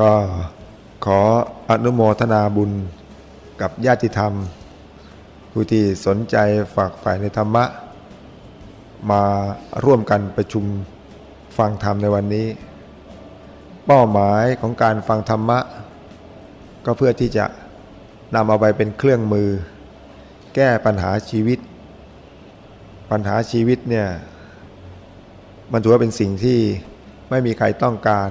ก็ขออนุโมทนาบุญกับญาติธรรม ผู้ที่สนใจฝากฝ่ายในธรรมะ มาร่วมกันประชุมฟังธรรมในวันนี้ เป้าหมายของการฟังธรรมะ ก็เพื่อที่จะนำเอาไปเป็นเครื่องมือ แก้ปัญหาชีวิต ปัญหาชีวิตเนี่ยมันถือว่าเป็นสิ่งที่ไม่มีใครต้องการ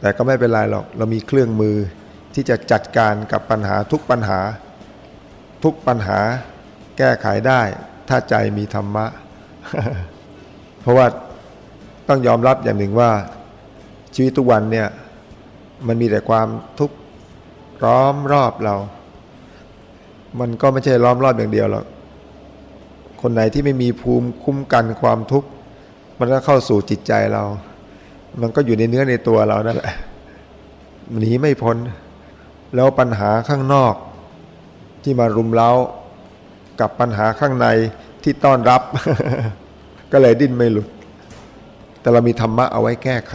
แต่ก็ไม่เป็นไรหรอกเรามีเครื่องมือที่จะจัดการกับปัญหาทุกปัญหา ทุกปัญหาแก้ไขได้ ถ้าใจมีธรรมะ เพราะว่าต้องยอมรับอย่างหนึ่งว่า ชีวิตทุกวันเนี่ยมันมีแต่ความทุกข์ล้อมรอบเรา มันก็ไม่ใช่ล้อมรอบอย่างเดียวหรอกคนไหนที่ไม่มีภูมิคุ้มกันความทุกข์ มันก็เข้าสู่จิตใจเรา มันก็อยู่ในเนื้อในตัวเรานั่นแหละหนีไม่พ้น แล้วปัญหาข้างนอก ที่มารุมเร้ากับปัญหาข้างในที่ต้อนรับ ก็เลยดิ้นไม่หลุด แต่เรามีธรรมะเอาไว้แก้ไข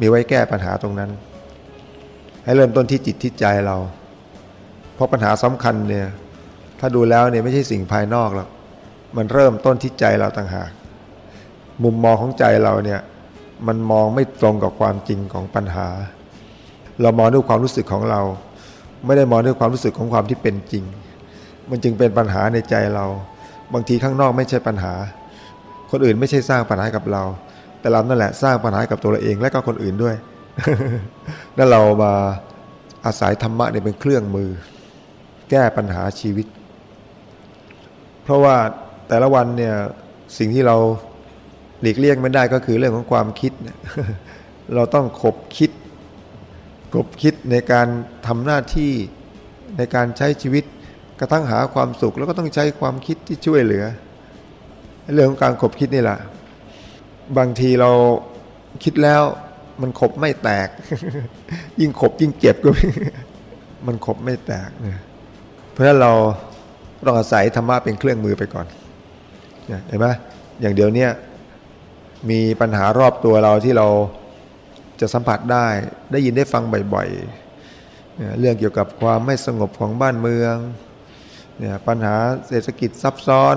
มีไว้แก้ปัญหาตรงนั้น ให้เริ่มต้นที่จิตที่ใจเรา เพราะปัญหาสำคัญเนี่ย ถ้าดูแล้วเนี่ยไม่ใช่สิ่งภายนอกหรอกมันเริ่มต้นที่ใจเราต่างหาก มุมมองของใจเราเนี่ย มันมองไม่ตรงกับความจริงของปัญหา เรามองด้วยความรู้สึกของเรา ไม่ได้มองด้วยความรู้สึกของความที่เป็นจริง มันจึงเป็นปัญหาในใจเรา บางทีข้างนอกไม่ใช่ปัญหา คนอื่นไม่ใช่สร้างปัญหากับเรา แต่เรานั่นแหละสร้างปัญหากับตัวเราเองและก็คนอื่นด้วยนั่นเรามาอาศัยธรรมะเนี่ยเป็นเครื่องมือ แก้ปัญหาชีวิต เพราะว่าแต่ละวันเนี่ยสิ่งที่เรา หลีกเลี่ยงไม่ได้ก็คือเรื่องของความคิด เราต้องขบคิด ขบคิดในการทำหน้าที่ในการใช้ชีวิตกระทั่งหาความสุข แล้วก็ต้องใช้ความคิดที่ช่วยเหลือ เรื่องของการขบคิดนี่แหละบางทีเราคิดแล้วมันขบไม่แตก ยิ่งขบยิ่งเจ็บก็มันขบไม่แตกเนี่ยเพราะฉะนั้นเราต้องอาศัยธรรมะเป็นเครื่องมือไปก่อนเห็นไหมอย่างเดียวเนี้ย มีปัญหารอบตัวเราที่เราจะสัมผัสได้ ได้ยินได้ฟังบ่อยๆ เรื่องเกี่ยวกับความไม่สงบของบ้านเมืองเนี่ยปัญหาเศรษฐกิจซับซ้อน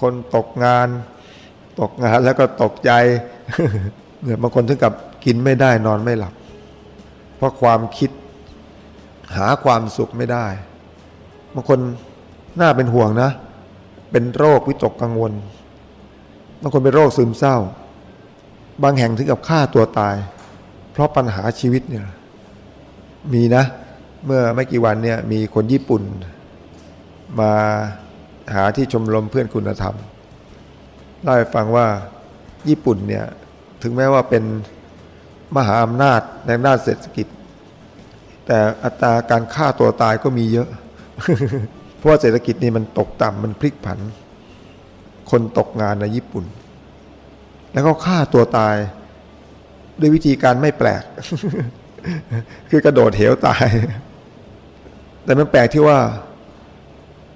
คนตกงาน ตกงานแล้วก็ตกใจเนี่ยบางคนถึงกับกินไม่ได้นอนไม่หลับ เพราะความคิดหาความสุขไม่ได้ บางคนน่าเป็นห่วงนะ เป็นโรควิตกกังวล บางคนเป็นโรคซึมเศร้า บางแห่งถึงกับฆ่าตัวตาย เพราะปัญหาชีวิตเนี่ยมีนะ เมื่อไม่กี่วันเนี่ยมีคนญี่ปุ่น มาหาที่ชมรมเพื่อนคุณธรรมเล่าให้ฟังว่าญี่ปุ่นเนี่ยถึงแม้ว่าเป็นมหาอำนาจในด้านเศรษฐกิจ แต่อัตราการฆ่าตัวตายก็มีเยอะ เพราะว่าเศรษฐกิจนี่มันตกต่ำมันพลิกผัน คนตกงานในญี่ปุ่น แล้วก็ฆ่าตัวตายด้วยวิธีการไม่แปลก คือกระโดดเหวตาย แต่มันแปลกที่ว่า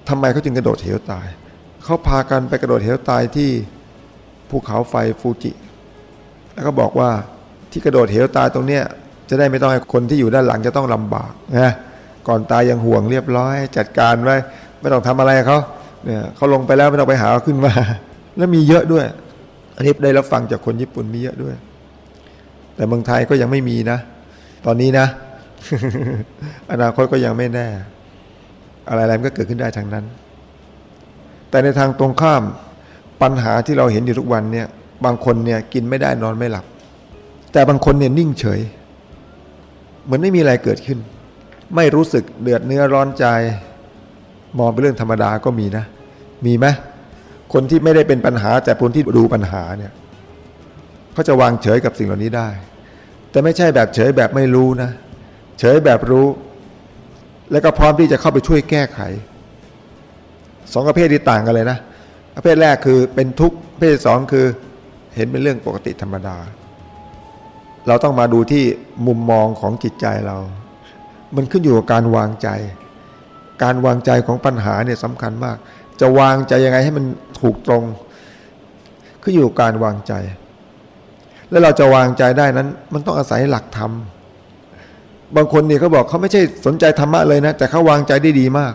ทำไมเขาจึงกระโดดเหวตาย เขาพากันไปกระโดดเหวตายที่ภูเขาไฟฟูจิ แล้วก็บอกว่าที่กระโดดเหวตายตรงเนี้ยจะได้ไม่ต้องให้คนที่อยู่ด้านหลังจะต้องลำบากนะก่อนตายยังห่วงเรียบร้อย จัดการไว้ ไม่ต้องทำอะไรเขา เนี่ยเขาลงไปแล้วไม่ต้องไปหาขึ้นมา แล้วมีเยอะด้วย อันนี้ได้รับฟังจากคนญี่ปุ่นมีเยอะด้วย แต่เมืองไทยก็ยังไม่มีนะ ตอนนี้นะ อนาคตก็ยังไม่แน่ อะไรๆมันก็เกิดขึ้นได้ทางนั้น แต่ในทางตรงข้ามปัญหาที่เราเห็นอยู่ทุกวันเนี่ย บางคนเนี่ยกินไม่ได้นอนไม่หลับ แต่บางคนเนี่ยนิ่งเฉย เหมือนไม่มีอะไรเกิดขึ้น ไม่รู้สึกเดือดเนื้อร้อนใจ มองเป็นเรื่องธรรมดาก็มีนะ มีไหมคนที่ไม่ได้เป็นปัญหา แต่คนที่ดูปัญหาเนี่ยเขาจะวางเฉยกับสิ่งเหล่านี้ได้ แต่ไม่ใช่แบบเฉยแบบไม่รู้นะ เฉยแบบรู้ แล้วก็พร้อมที่จะเข้าไปช่วยแก้ไขสองประเภทที่ต่างกันเลยนะประเภทแรกคือเป็นทุกข์ประเภทสองคือเห็นเป็นเรื่องปกติธรรมดา เราต้องมาดูที่มุมมองของจิตใจเรา มันขึ้นอยู่กับการวางใจ การวางใจของปัญหาเนี่ยสำคัญมาก จะวางใจยังไงให้มันถูกตรงก็อยู่การวางใจ แล้วเราจะวางใจได้นั้น มันต้องอาศัยหลักธรรมบางคนเนี่ยเขาบอกเขาไม่ใช่สนใจธรรมะเลยนะ แต่เขาวางใจได้ดีมาก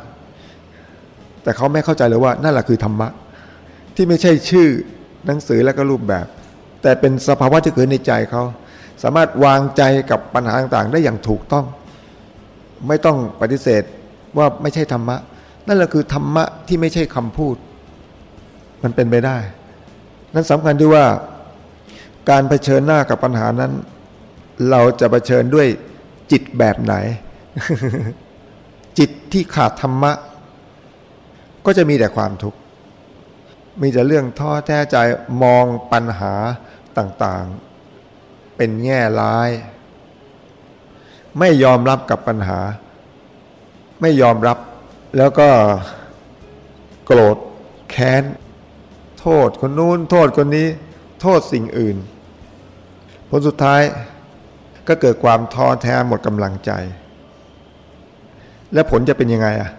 แต่เขาไม่เข้าใจเลยว่านั่นแหละคือธรรมะ ที่ไม่ใช่ชื่อหนังสือและก็รูปแบบ แต่เป็นสภาวะที่เกิดในใจเขาสามารถวางใจกับปัญหาต่างๆ ได้อย่างถูกต้อง ไม่ต้องปฏิเสธว่าไม่ใช่ธรรมะ นั่นแหละคือธรรมะที่ไม่ใช่คำพูด มันเป็นไปได้ นั้นสำคัญที่ว่า การเผชิญหน้ากับปัญหานั้น เราจะเผชิญด้วยจิตแบบไหน จิตที่ขาดธรรมะ ก็จะมีแต่ความทุกข์ มีแต่เรื่องท้อแท้ใจมองปัญหาต่างๆ เป็นแง่ร้าย ไม่ยอมรับกับปัญหา ไม่ยอมรับ แล้วก็โกรธแค้น โทษคนนู้น โทษคนนี้ โทษสิ่งอื่น ผลสุดท้ายก็เกิดความท้อแท้หมดกำลังใจ และผลจะเป็นยังไงอะ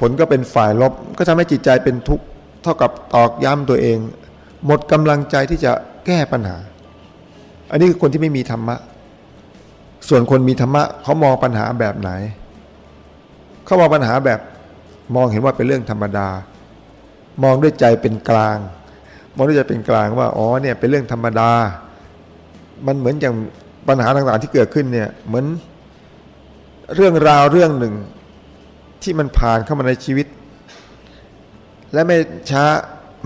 ผลก็เป็นฝ่ายลบก็ทำให้จิตใจเป็นทุกข์เท่ากับตอกย้ำตัวเอง หมดกำลังใจที่จะแก้ปัญหา อันนี้คือคนที่ไม่มีธรรมะ ส่วนคนมีธรรมะเขามองปัญหาแบบไหน เขามองปัญหาแบบ มองเห็นว่าเป็นเรื่องธรรมดา มองด้วยใจเป็นกลาง มองด้วยใจเป็นกลางว่าอ๋อเนี่ยเป็นเรื่องธรรมดา มันเหมือนอย่างปัญหาต่างๆที่เกิดขึ้นเนี่ยเหมือนเรื่องราวเรื่องหนึ่งที่มันผ่านเข้ามาในชีวิต และไม่ช้า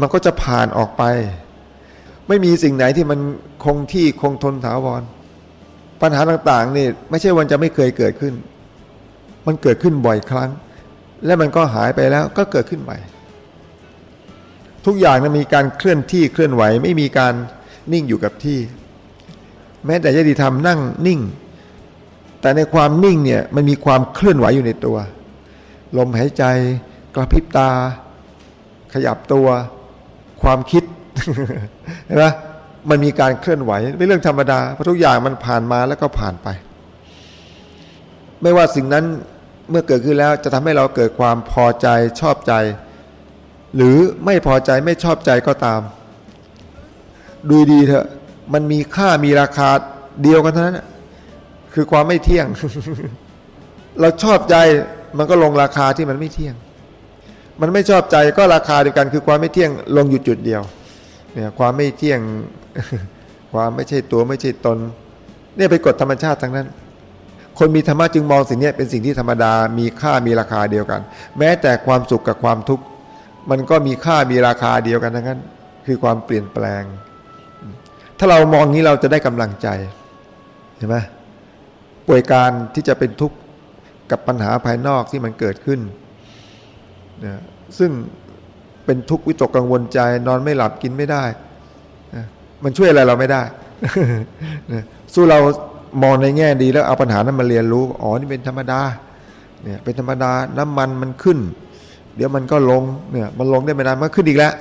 มันก็จะผ่านออกไป ไม่มีสิ่งไหนที่มันคงที่คงทนถาวร ปัญหาต่างๆนี่ไม่ใช่วันจะไม่เคยเกิดขึ้น มันเกิดขึ้นบ่อยครั้ง และมันก็หายไปแล้วก็เกิดขึ้นใหม่ ทุกอย่างนั้นมีการเคลื่อนที่เคลื่อนไหวไม่มีการนิ่งอยู่กับที่ แม้แต่ยติธรรมนั่งนิ่ง แต่ในความนิ่งเนี่ยมันมีความเคลื่อนไหวอยู่ในตัว ลมหายใจ กระพริบตา ขยับตัว ความคิดเห็นไหมมันมีการเคลื่อนไหวเป็นเรื่องธรรมดาเพราะทุกอย่างมันผ่านมาแล้วก็ผ่านไป ไม่ว่าสิ่งนั้น เมื่อเกิดขึ้นแล้วจะทำให้เราเกิดความพอใจชอบใจ หรือไม่พอใจไม่ชอบใจก็ตาม ดูดีเถอะ มันมีค่ามีราคาเดียวกันเท่านั้นคือความไม่เที่ยง เราชอบใจมันก็ลงราคาที่มันไม่เที่ยง มันไม่ชอบใจก็ราคาเดียวกัน คือความไม่เที่ยงลงอยู่จุดเดียว เนี่ยความไม่เที่ยง ความไม่ใช่ตัวไม่ใช่ตน เนี่ยไปกฎธรรมชาติทั้งนั้น คนมีธรรมะจึงมองสิ่งนี้เป็นสิ่งที่ธรรมดา มีค่ามีราคาเดียวกัน แม้แต่ความสุขกับความทุกข์มันก็มีค่ามีราคาเดียวกันทั้งนั้น คือความเปลี่ยนแปลง ถ้าเรามองนี้เราจะได้กำลังใจเห็นไหมป่วยการที่จะเป็นทุกข์กับปัญหาภายนอกที่มันเกิดขึ้นนะซึ่งเป็นทุกข์วิตกกังวลใจ นอนไม่หลับกินไม่ได้นะมันช่วยอะไรเราไม่ได้นะสู้เรา มองในแง่ดีแล้วเอาปัญหานั้นมาเรียนรู้ อ๋อนี่เป็นธรรมดาเนี่ยเป็นธรรมดาน้ำมันมันขึ้น เดี๋ยวมันก็ลงเนี่ยมันลงได้ไม่นานมันขึ้นอีกแล้ว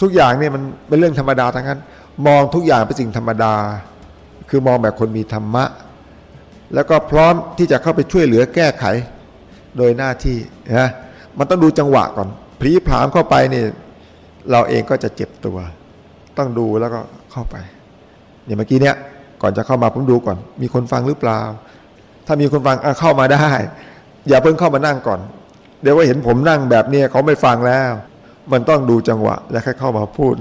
ทุกอย่างเนี่ยมันเป็นเรื่องธรรมดาทั้งนั้น มองทุกอย่างเป็นสิ่งธรรมดา คือมองแบบคนมีธรรมะ แล้วก็พร้อมที่จะเข้าไปช่วยเหลือแก้ไขโดยหน้าที่นะมันต้องดูจังหวะก่อนพลีผามเข้าไปนี่เราเองก็จะเจ็บตัว ต้องดูแล้วก็เข้าไปอย่างเมื่อกี้เนี้ย ก่อนจะเข้ามาผมดูก่อน มีคนฟังหรือเปล่า ถ้ามีคนฟังเข้ามาได้ อย่าเพิ่งเข้ามานั่งก่อน เดี๋ยวว่าเห็นผมนั่งแบบนี้เขาไม่ฟังแล้ว มันต้องดูจังหวะแล้วค่อยเข้ามาพูด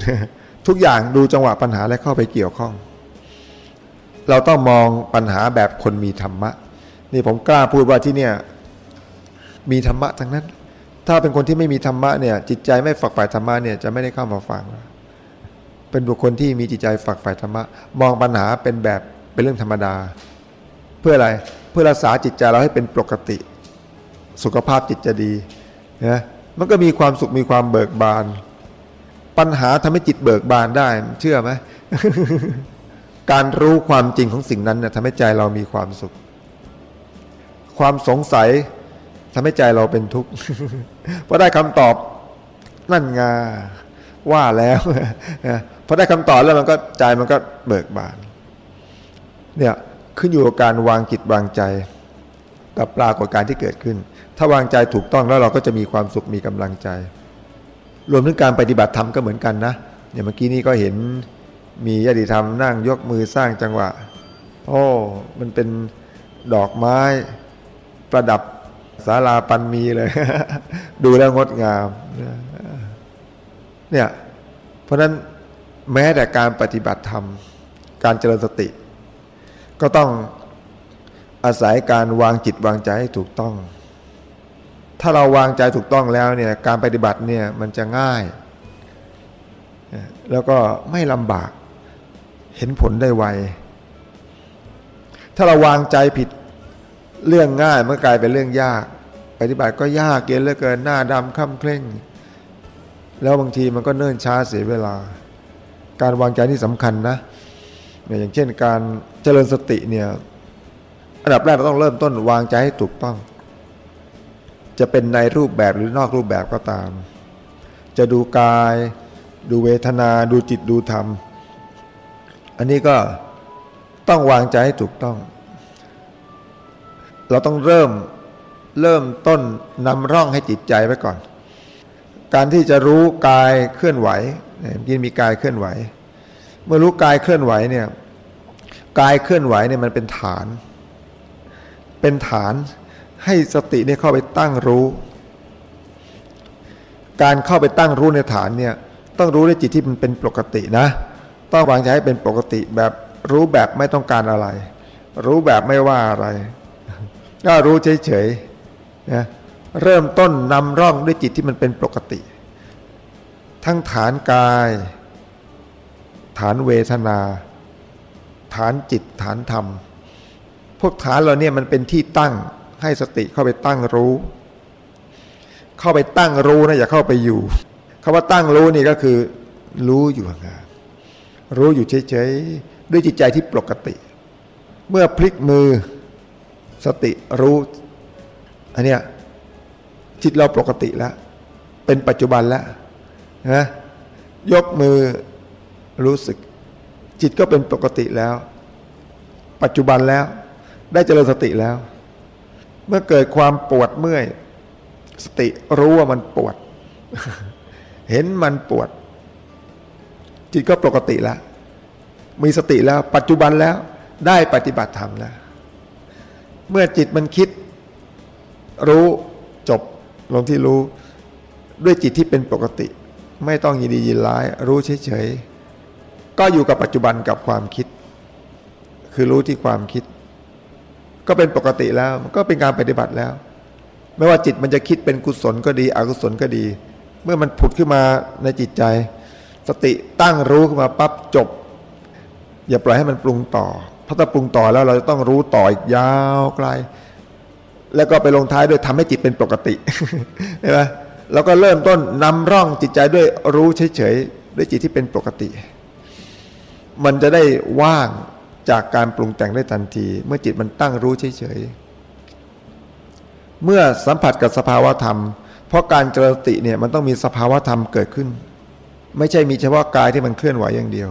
ทุกอย่างดูจังหวะปัญหาและเข้าไปเกี่ยวข้อง เราต้องมองปัญหาแบบคนมีธรรมะ นี่ผมกล้าพูดว่าที่เนี่ยมีธรรมะทั้งนั้น ถ้าเป็นคนที่ไม่มีธรรมะเนี่ยจิตใจไม่ฝักใฝ่ธรรมะเนี่ยจะไม่ได้เข้ามาฟัง เป็นบุคคลที่มีจิตใจฝักใฝ่ธรรมะ มองปัญหาเป็นแบบเป็นเรื่องธรรมดา เพื่ออะไรเพื่อรักษาจิตใจเราให้เป็นปกติ สุขภาพจิตจะดีนะมันก็มีความสุขมีความเบิกบาน ปัญหาทำให้จิตเบิกบานได้ เชื่อไหมการรู้ความจริงของสิ่งนั้นเนี่ยทำให้ใจเรามีความสุข ความสงสัยทำให้ใจเราเป็นทุกข์พอได้คำตอบนั่นงาว่าแล้ว อได้คำตอบแล้วมันก็ใจมันก็เบิกบาน เนี่ยขึ้นอยู่กับการวางจิตวางใจ กับปรากฏการที่เกิดขึ้น ถ้าวางใจถูกต้องแล้วเราก็จะมีความสุขมีกำลังใจ รวมถึงการปฏิบัติธรรมก็เหมือนกันนะอย่างเมื่อกี้นี้ก็เห็นมีญาติธรรมนั่งยกมือสร้างจังหวะ โอ้มันเป็นดอกไม้ประดับศาลาปันมีเลย ดูแล้วงดงามเนี่ยเพราะนั้น แม้แต่การปฏิบัติธรรม การเจริญสติ ก็ต้องอาศัยการวางจิตวางใจให้ถูกต้อง ถ้าเราวางใจถูกต้องแล้วเนี่ยการปฏิบัติเนี่ยมันจะง่าย แล้วก็ไม่ลำบากเห็นผลได้ไว ถ้าเราวางใจผิดเรื่องง่ายมันกลายเป็นเรื่องยาก ปฏิบัติก็ยากเกินเหลือเกินหน้าดำค่ำเคร่ง แล้วบางทีมันก็เนิ่นช้าเสียเวลา การวางใจนี่สำคัญนะอย่างเช่นการเจริญสติเนี่ยอันดับแรกเราต้องเริ่มต้นวางใจให้ถูกต้อง จะเป็นในรูปแบบหรือนอกรูปแบบก็ตาม จะดูกาย ดูเวทนา ดูจิตดูธรรม อันนี้ก็ต้องวางใจให้ถูกต้อง เราต้องเริ่มเริ่มต้นนำร่องให้จิตใจไว้ก่อน การที่จะรู้กายเคลื่อนไหว ยินมีกายเคลื่อนไหว เมื่อรู้กายเคลื่อนไหวเนี่ยกายเคลื่อนไหวเนี่ยมันเป็นฐาน เป็นฐานให้สติเนี่ยเข้าไปตั้งรู้ การเข้าไปตั้งรู้ในฐานเนี่ยต้องรู้ในจิตที่มันเป็นปกตินะ ต้องวางใจให้เป็นปกติแบบรู้แบบไม่ต้องการอะไร รู้แบบไม่ว่าอะไร ก็รู้เฉยๆนะเริ่มต้นนำร่องด้วยจิตที่มันเป็นปกติ ทั้งฐานกาย ฐานเวทนา ฐานจิตฐานธรรม พวกฐานเราเนี่ยมันเป็นที่ตั้งให้สติเข้าไปตั้งรู้ เข้าไปตั้งรู้นะอย่าเข้าไปอยู่คาว่าตั้งรู้นี่ก็คือ รู้อยู่ห่างรู้อยู่เฉยๆด้วยจิตใจที่ปกติ เมื่อพลิกมือสติรู้อันเนี้ยจิตเราปกติแล้ว เป็นปัจจุบันแล้ว นะยกมือรู้สึก จิตก็เป็นปกติแล้ว ปัจจุบันแล้ว ได้เจริญสติแล้ว เมื่อเกิดความปวดเมื่อย สติรู้ว่ามันปวด เห็นมันปวด จิตก็ปกติแล้ว มีสติแล้ว ปัจจุบันแล้ว ได้ปฏิบัติธรรมแล้ว เมื่อจิตมันคิด รู้จบลงที่รู้ ด้วยจิตที่เป็นปกติ ไม่ต้องยินดียินร้าย รู้เฉยๆก็อยู่กับปัจจุบันกับความคิด คือรู้ที่ความคิด ก็เป็นปกติแล้วก็เป็นการปฏิบัติแล้ว ไม่ว่าจิตมันจะคิดเป็นกุศลก็ดี อกุศลก็ดี เมื่อมันผุดขึ้นมาในจิตใจ สติตั้งรู้ขึ้นมาปั๊บจบ อย่าปล่อยให้มันปรุงต่อเพราะถ้าปรุงต่อแล้วเราจะต้องรู้ต่ออีกยาวไกลแล้วก็ไปลงท้ายด้วยทำให้จิตเป็นปกติใช่ไหม แล้วก็เริ่มต้นนำร่องจิตใจด้วยรู้เฉยๆด้วยจิตที่เป็นปกติ มันจะได้ว่างจากการปรุงแต่งได้ทันที เมื่อจิตมันตั้งรู้เฉยๆเมื่อสัมผัสกับสภาวะธรรม เพราะการเจริญสติเนี่ยมันต้องมีสภาวะธรรมเกิดขึ้น ไม่ใช่มีเฉพาะกายที่มันเคลื่อนไหวอย่างเดียว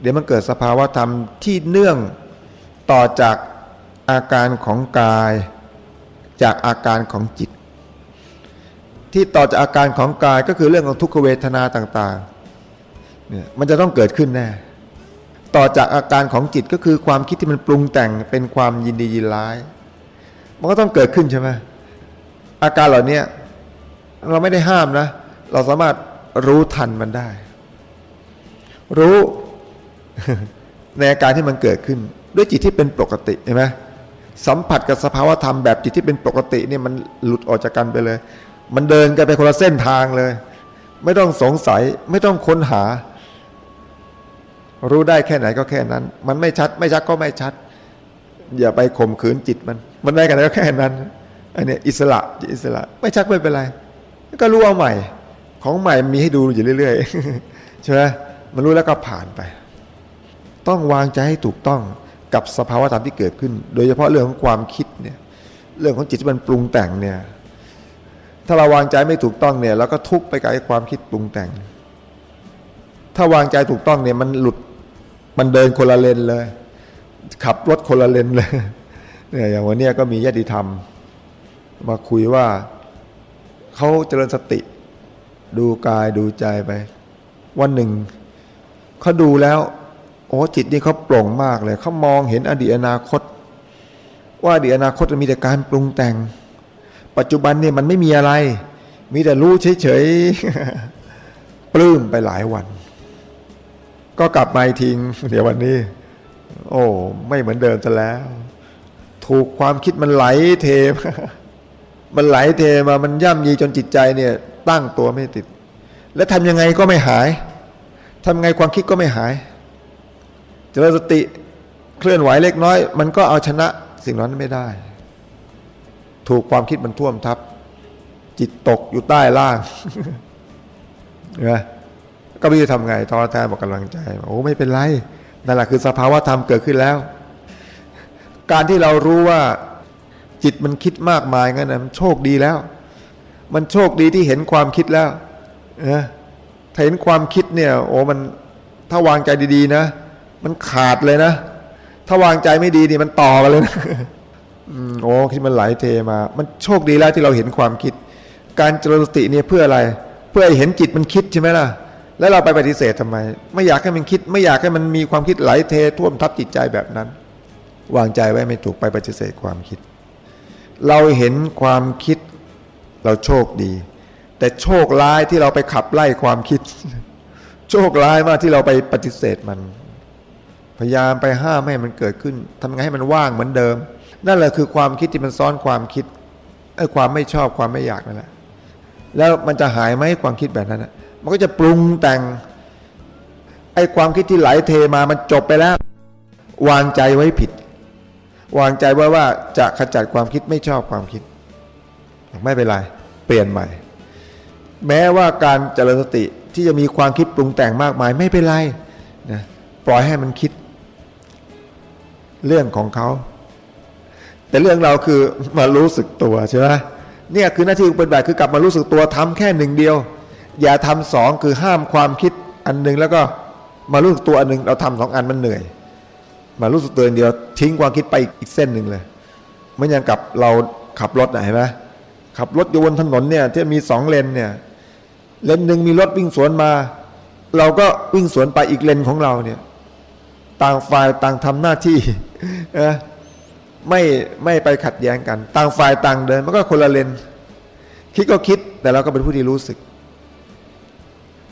เดี๋ยวมันเกิดสภาวะธรรมที่เนื่องต่อจากอาการของกาย จากอาการของจิต ที่ต่อจากอาการของกายก็คือเรื่องของทุกขเวทนาต่างๆเนี่ยมันจะต้องเกิดขึ้นแน่ต่อจากอาการของจิตก็คือความคิดที่มันปรุงแต่งเป็นความยินดียินร้าย มันก็ต้องเกิดขึ้นใช่ไหมอาการเหล่านี้เราไม่ได้ห้ามนะ เราสามารถรู้ทันมันได้ รู้ในอาการที่มันเกิดขึ้น ด้วยจิตที่เป็นปกติเห็นไหมสัมผัสกับสภาวธรรมแบบจิตที่เป็นปกติเนี่ยมันหลุดออกจากกันไปเลย มันเดินกันไปคนละเส้นทางเลย ไม่ต้องสงสัยไม่ต้องค้นหา รู้ได้แค่ไหนก็แค่นั้น มันไม่ชัด ไม่ชัดก็ไม่ชัด อย่าไปข่มขืนจิตมัน มันได้กันก็แค่นั้นอันนี้อิสระอิสระ ไม่ชัดไม่เป็นไร ก็รู้เอาใหม่ ของใหม่มีให้ดูอยู่เรื่อยๆใช่ไหมมันรู้แล้วก็ผ่านไป ต้องวางใจให้ถูกต้องกับสภาวะธรรมที่เกิดขึ้น โดยเฉพาะเรื่องของความคิดเนี่ย เรื่องของจิตที่มันปรุงแต่งเนี่ย ถ้าเราวางใจไม่ถูกต้องเนี่ยเราก็ทุกไปกับความคิดปรุงแต่ง ถ้าวางใจถูกต้องเนี่ยมันหลุดมันเดินคนละเลนเลย ขับรถคนละเลนเลยเนี่ยอย่างวันนี้ก็มีญาติธรรม มาคุยว่าเขาเจริญสติ ดูกายดูใจไป วันหนึ่งเขาดูแล้วโอ้จิตนี่เขาโปร่งมากเลยเขามองเห็นอดีตอนาคต ว่าเดี๋ยวอนาคตจะมีแต่การปรุงแต่ง ปัจจุบันเนี่ยมันไม่มีอะไร มีแต่รู้เฉยๆปลื้มไปหลายวัน ก็กลับมาทิ้งเดี๋ยววันนี้ โอ้ไม่เหมือนเดิมซะแล้ว ถูกความคิดมันไหลเทมมันไหลเทมามันย่ำยีจนจิตใจเนี่ยตั้งตัวไม่ติด แล้วทำยังไงก็ไม่หายทำไงความคิดก็ไม่หายเจริญสติเคลื่อนไหวเล็กน้อย มันก็เอาชนะสิ่งนั้นไม่ได้ ถูกความคิดมันท่วมทับ จิตตกอยู่ใต้ล่างนไหมก็ไม่รู้ทำไงท้อแท้บอกกำลังใจ โอ้ไม่เป็นไรนั่นแหละคือสภาวะธรรมเกิดขึ้นแล้ว การที่เรารู้ว่าจิตมันคิดมากมายงั้นนะมันโชคดีแล้ว มันโชคดีที่เห็นความคิดแล้วนะถ้าเห็นความคิดเนี่ย โอ้มันถ้าวางใจดีๆนะ มันขาดเลยนะ ถ้าวางใจไม่ดีนี่มันต่อกันเลยนะ โอ้ที่มันไหลเทมา มันโชคดีแล้วที่เราเห็นความคิด การเจริญสติเนี่ยเพื่ออะไร เพื่อให้เห็นจิตมันคิดใช่ไหมล่ะ แล้วเราไปปฏิเสธทำไม ไม่อยากให้มันคิด ไม่อยากให้มันมีความคิดไหลเทท่วมทับจิตใจแบบนั้น วางใจไว้ไม่ถูกไปปฏิเสธความคิด เราเห็นความคิด เราโชคดี แต่โชคร้ายที่เราไปขับไล่ความคิด โชคร้ายมากที่เราไปปฏิเสธมัน พยายามไปห้ามให้มันเกิดขึ้นทำไงให้มันว่างเหมือนเดิม นั่นแหละคือความคิดที่มันซ้อนความคิดไอ้ความไม่ชอบความไม่อยากนั่นแหละแล้วมันจะหายไหมความคิดแบบนั้นนะมันก็จะปรุงแต่งไอ้ความคิดที่ไหลเทมามันจบไปแล้ว วางใจไว้ผิด วางใจไว้ว่าจะขจัดความคิดไม่ชอบความคิด ไม่เป็นไรเปลี่ยนใหม่ แม้ว่าการเจริญสติที่จะมีความคิดปรุงแต่งมากมายไม่เป็นไรนะปล่อยให้มันคิด เรื่องของเขา แต่เรื่องเราคือมารู้สึกตัวใช่ไหมเนี่ยคือหน้าที่ปฏิบัติคือกลับมารู้สึกตัวทำแค่หนึ่งเดียว อย่าทำสองคือห้ามความคิดอันหนึ่งแล้วก็มารู้สึกตัวอันหนึ่งเราทำสองอันมันเหนื่อย มารู้สึกตัวอันเดียวทิ้งความคิดไปอีกเส้นหนึ่งเลยมือนย่างกับเราขับรถนะเห็นไหมขับรถอยู่บนถนนเนี่ยที่มีสองเลนเนี่ยเลนหนึ่งมีรถวิ่งสวนมา เราก็วิ่งสวนไปอีกเลนของเราเนี่ย ต่างฝ่ายต่างทำหน้าที่เออ ไม่ไม่ไปขัดแย้งกัน ต่างฝ่ายต่างเดิน มันก็คนละเลนคิดก็คิดแต่เราก็เป็นผู้ที่รู้สึก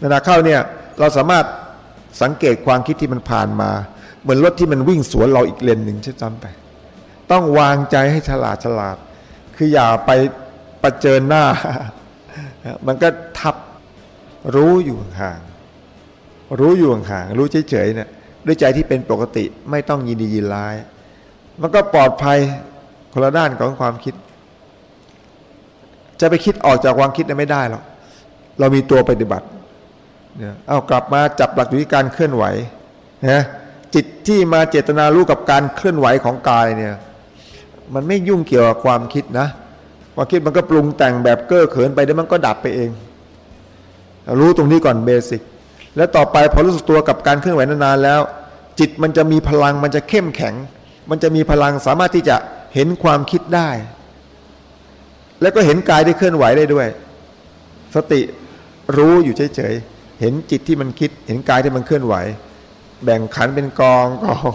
นนาเข้าเนี่ยเราสามารถสังเกตความคิดที่มันผ่านมา เหมือนรถที่มันวิ่งสวนเราอีกเลนหนึ่งใช่จำไป ต้องวางใจให้ฉลาดฉลาด คืออย่าไปประเจิญหน้า มันก็ทับรู้อยู่ห่างรู้อยู่ห่างรู้เฉยๆเนี่ยด้วยใจที่เป็นปกติไม่ต้องยินดียินร้าย มันก็ปลอดภัยคนละด้านของความคิด จะไปคิดออกจากความคิดไม่ได้หรอกเรามีตัวปฏิบัติเนี่ยเอากลับมาจับหลักอยู่ที่การเคลื่อนไหวนะจิตที่มาเจตนารู้กับการเคลื่อนไหวของกายเนี่ย มันไม่ยุ่งเกี่ยวกับความคิดนะความคิดมันก็ปรุงแต่งแบบเก้อเขินไปเดี๋ยวมันก็ดับไปเอง รู้ตรงนี้ก่อนเบสิกแล้วต่อไปพอรู้สึกตัวกับการเคลื่อนไหวนานๆแล้ว จิตมันจะมีพลังมันจะเข้มแข็ง มันจะมีพลังสามารถที่จะเห็นความคิดได้ แล้วก็เห็นกายได้เคลื่อนไหวได้ด้วย สติรู้อยู่เฉยๆเห็นจิตที่มันคิด เห็นกายที่มันเคลื่อนไหว แบ่งขันเป็นกองกอง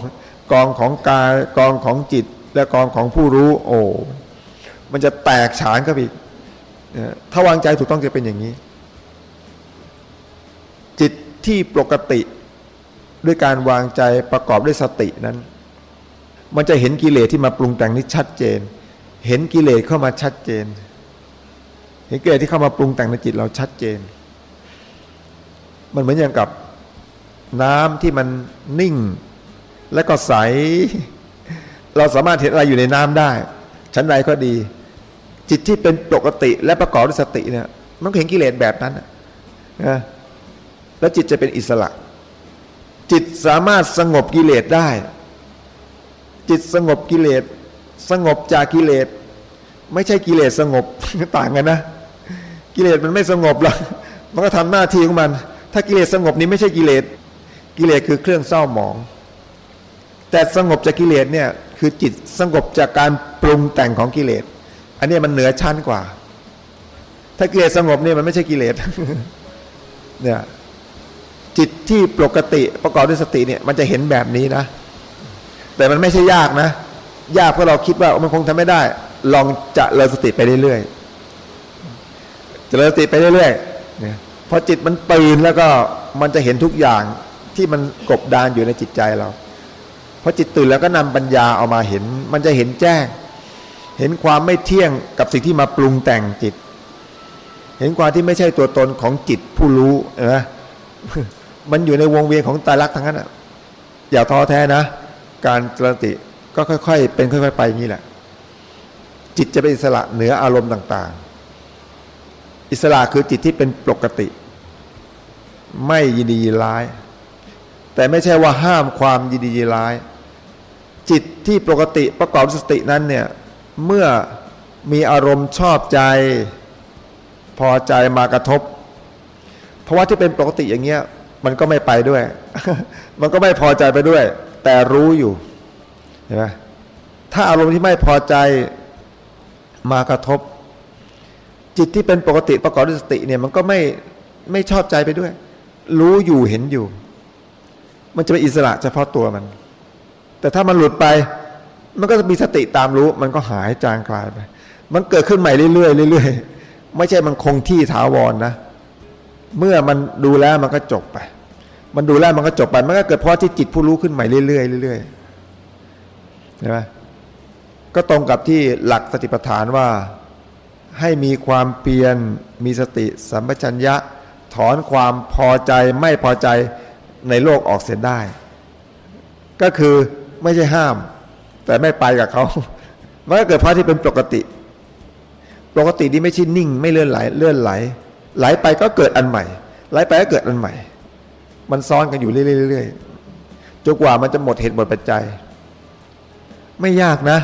กองของกายกองของจิต และกองของผู้รู้ โอ้มันจะแตกฉานก็อีกถ้าวางใจถูกต้องจะเป็นอย่างนี้ จิตที่ปกติด้วยการวางใจประกอบด้วยสตินั้น มันจะเห็นกิเลสที่มาปรุงแต่งนี้ชัดเจน เห็นกิเลสเข้ามาชัดเจน เห็นกิเลสที่เข้ามาปรุงแต่งในจิตเราชัดเจน มันเหมือนอย่างกับน้ำที่มันนิ่ง และก็ใส เราสามารถเห็นอะไรอยู่ในน้ำได้ ชั้นใดก็ดี จิตที่เป็นปกติและประกอบด้วยสติเนี่ยมันเห็นกิเลสแบบนั้นนะแล้วจิตจะเป็นอิสระ จิตสามารถสงบกิเลสได้ จิตสงบกิเลสสงบจากกิเลสไม่ใช่กิเลสสงบต่างกันนะ กิเลสมันไม่สงบหรอกมันก็ทำหน้าที่ของมัน ถ้ากิเลสสงบนี้ไม่ใช่กิเลสกิเลสคือเครื่องเศร้าหมอง แต่สงบจากกิเลสเนี่ยคือจิตสงบจากการปรุงแต่งของกิเลสอันนี้มันเหนือชั้นกว่า ถ้ากิเลสสงบเนี่ยมันไม่ใช่กิเลสเนี่ยจิตที่ปกติประกอบด้วยสติเนี่ยมันจะเห็นแบบนี้นะ แต่มันไม่ใช่ยากนะ ยากเพราะเราคิดว่ามันคงทำไม่ได้ ลองจะเริญสติไปเรื่อยๆจะเริญสติไปเรื่อยๆเนี่ยพอจิตมันตื่นแล้วก็มันจะเห็นทุกอย่างที่มันกบดานอยู่ในจิตใจเราพอจิตตื่นแล้วก็นำปัญญาเอามาเห็น มันจะเห็นแจ้ง เห็นความไม่เที่ยงกับสิ่งที่มาปรุงแต่งจิต เห็นความที่ไม่ใช่ตัวตนของจิตผู้รู้เห็นไหมมันอยู่ในวงเวียนของตายรักทั้งนั้นอะอย่าท้อแท้นะ การจรติก็ค่อย ๆ เป็นค่อย ๆ ไปอย่างนี้แหละ จิตจะเป็นอิสระเหนืออารมณ์ต่าง ๆ อิสระคือจิตที่เป็นปกติ ไม่ยินดียินร้าย แต่ไม่ใช่ว่าห้ามความยินดียินร้าย จิตที่ปกติประกอบสตินั้นเนี่ยเมื่อมีอารมณ์ชอบใจ พอใจมากระทบเพราะว่าที่เป็นปกติอย่างเงี้ยมันก็ไม่ไปด้วย มันก็ไม่พอใจไปด้วย แต่รู้อยู่เห็นไหมถ้าอารมณ์ที่ไม่พอใจมากระทบ จิตที่เป็นปกติประกอบด้วยสติเนี่ยมันก็ไม่ไม่ชอบใจไปด้วย รู้อยู่เห็นอยู่ มันจะเป็นอิสระเฉพาะตัวมัน แต่ถ้ามันหลุดไป มันก็จะมีสติตามรู้ มันก็หายจางคลายไป มันเกิดขึ้นใหม่เรื่อยๆเรื่อยๆไม่ใช่มันคงที่ถาวรนนะ เมื่อมันดูแลมันก็จบไป มันดูแล้วมันก็จบไป มันก็เกิดเพราะที่จิตผู้รู้ขึ้นใหม่เรื่อยๆเรื่อยๆใช่ไหมก็ตรงกับที่หลักสติปัฏฐานว่าให้มีความเพียรมีสติสัมปชัญญะ ถอนความพอใจไม่พอใจในโลกออกเสียได้ ก็คือไม่ใช่ห้าม แต่ไม่ไปกับเขามันก็เกิดเพราะที่เป็นปกติ ปกตินี้ไม่ใช่นิ่ง ไม่เลื่อนไหลเลื่อนไหล ไหลไปก็เกิดอันใหม่ ไหลไปก็เกิดอันใหม่ มันซ้อนกันอยู่เรื่อยๆจนกว่ามันจะหมดเหตุหมดปัจจัย ไม่ยากนะ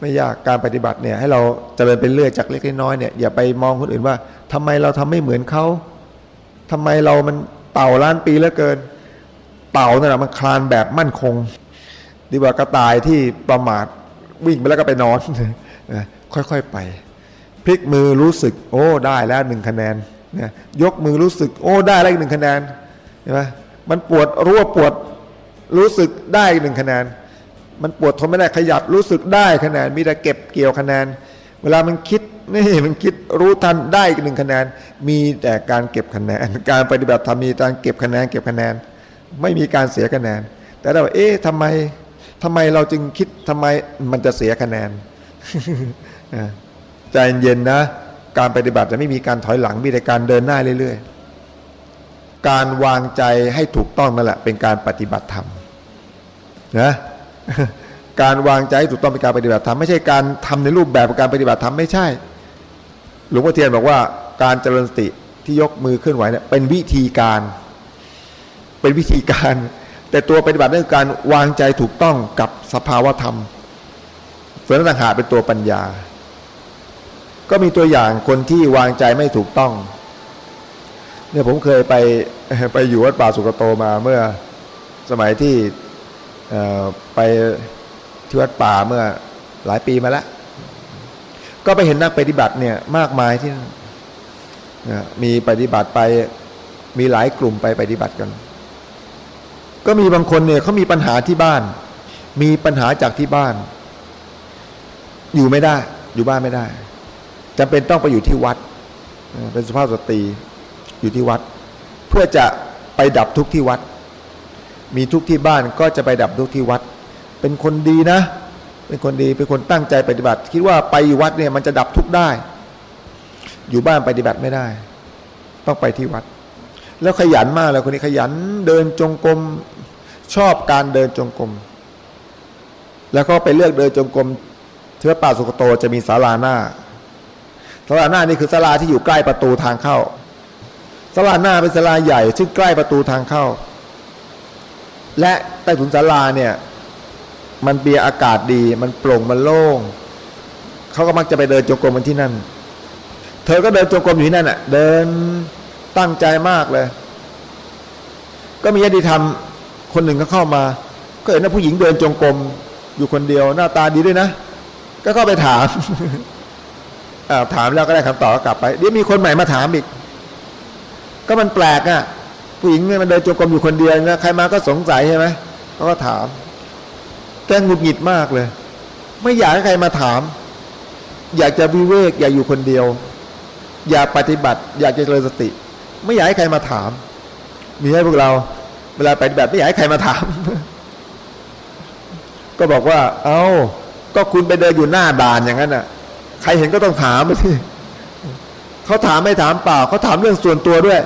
ไม่ยากการปฏิบัติเนี่ย ให้เราจริญเป็นเรื่อยจากเล็กน้อยเนี่ยอย่าไปมองคนอื่นว่าทำไมเราทำไม่เหมือนเขาทำไมเรามันเต่าล้านปีแล้วเกิน เต่าเนี่ยมันคลานแบบมั่นคง ดีกว่ากระต่ายที่ประมาทวิ่งไปแล้วก็ไปนอนค่อยๆไปพลิกมือรู้สึก โอ้ได้แล้วหนึ่งคะแนนเนี่ยยกมือรู้สึก โอ้ได้แล้วอีกหนึ่งคะแนนเห็นไหม มันปวดรู้ว่าปวดรู้สึกได้หนึ่งคะแนน มันปวดทนไม่ได้ขยับรู้สึกได้คะแนน มีแต่เก็บเกี่ยวคะแนน เวลามันคิดนี่มันคิดรู้ทันได้อีกหนึ่งคะแนน มีแต่การเก็บคะแนน การปฏิบัติธรรมมีการเก็บคะแนน เก็บคะแนน ไม่มีการเสียคะแนน แต่เราเอ๊ะทำไมทำไมเราจึงคิดทำไมมันจะเสียคะแนนใจเย็นนะ การปฏิบัติจะไม่มีการถอยหลังมีแต่การเดินหน้าเรื่อยๆ การวางใจให้ถูกต้องนั่นแหละ เป็นการปฏิบัติธรรมนะการวางใจให้ถูกต้องเป็นการปฏิบัติธรรมไม่ใช่การทำในรูปแบบของการปฏิบัติธรรมไม่ใช่ หลวงพ่อเทียนบอกว่าการเจริญสติที่ยกมือเคลื่อนไหวเนี่ยเป็นวิธีการ เป็นวิธีการ แต่ตัวปฏิบัตินั่นคือการวางใจถูกต้องกับสภาวธรรมส่วนต่างหากเป็นตัวปัญญา ก็มีตัวอย่างคนที่วางใจไม่ถูกต้อง เนี่ยผมเคยไปไปอยู่วัดป่าสุกโตมาเมื่อสมัยที่ไปที่วัดป่าเมื่อหลายปีมาแล้ว ก็ไปเห็นนักปฏิบัติเนี่ยมากมายที่มีปฏิบัติไปมีหลายกลุ่มไปปฏิบัติกัน ก็มีบางคนเนี่ยเขามีปัญหาที่บ้าน มีปัญหาจากที่บ้าน อยู่ไม่ได้ อยู่บ้านไม่ได้จำเป็นต้องไปอยู่ที่วัด เป็นสุภาพสตรี อยู่ที่วัด เพื่อจะไปดับทุกข์ที่วัด มีทุกข์ที่บ้านก็จะไปดับทุกข์ที่วัด เป็นคนดีนะ เป็นคนดีเป็นคนตั้งใจปฏิบัติ คิดว่าไปอยู่วัดเนี่ยมันจะดับทุกข์ได้ อยู่บ้านปฏิบัติไม่ได้ ต้องไปที่วัด แล้วขยันมากเลยคนนี้ขยันเดินจงกรมชอบการเดินจงกรมแล้วก็ไปเลือกเดินจงกรมเทือป่าสุกโตจะมีศาลาหน้าศาลาหน้านี่คือศาลาที่อยู่ใกล้ประตูทางเข้า ศาลาหน้าเป็นศาลาใหญ่ ซึ่งใกล้ประตูทางเข้า และใต้ถุนศาลาเนี่ย มันเบียอากาศดี มันโปร่งมันโล่งเขาก็มักจะไปเดินจงกรมมันที่นั่น เธอก็เดินจงกรมอยู่ที่นั่นอะ เดินตั้งใจมากเลย ก็มีญาติธรรมคนหนึ่งก็เข้ามา ก็เห็นว่าผู้หญิงเดินจงกรมอยู่คนเดียว หน้าตาดีด้วยนะ ก็เข้าไปถามถามแล้วก็ได้คำตอบก็กลับไป เดี๋ยวมีคนใหม่มาถามอีก ก็มันแปลกอะผู้หญิงเนี่ยมันเดินจงกรมอยู่คนเดียวนะใครมาก็สงสัยใช่ไหมเขาก็ถาม แกงหงุดหงิดมากเลย ไม่อยากให้ใครมาถาม อยากจะวิเวก อยากอยู่คนเดียว อยากปฏิบัติ อยากจะเจริญสติ ไม่อยากให้ใครมาถาม มีให้พวกเรา เวลาปฏิบัติไม่อยากให้ใครมาถาม ก็บอกว่า เอา้า ก็คุณไปเดินอยู่หน้าด่านอย่างนั้นน่ะ ใครเห็นก็ต้องถามไปที่เขาถามไม่ถามเปล่าเขาถามเรื่องส่วนตัวด้วย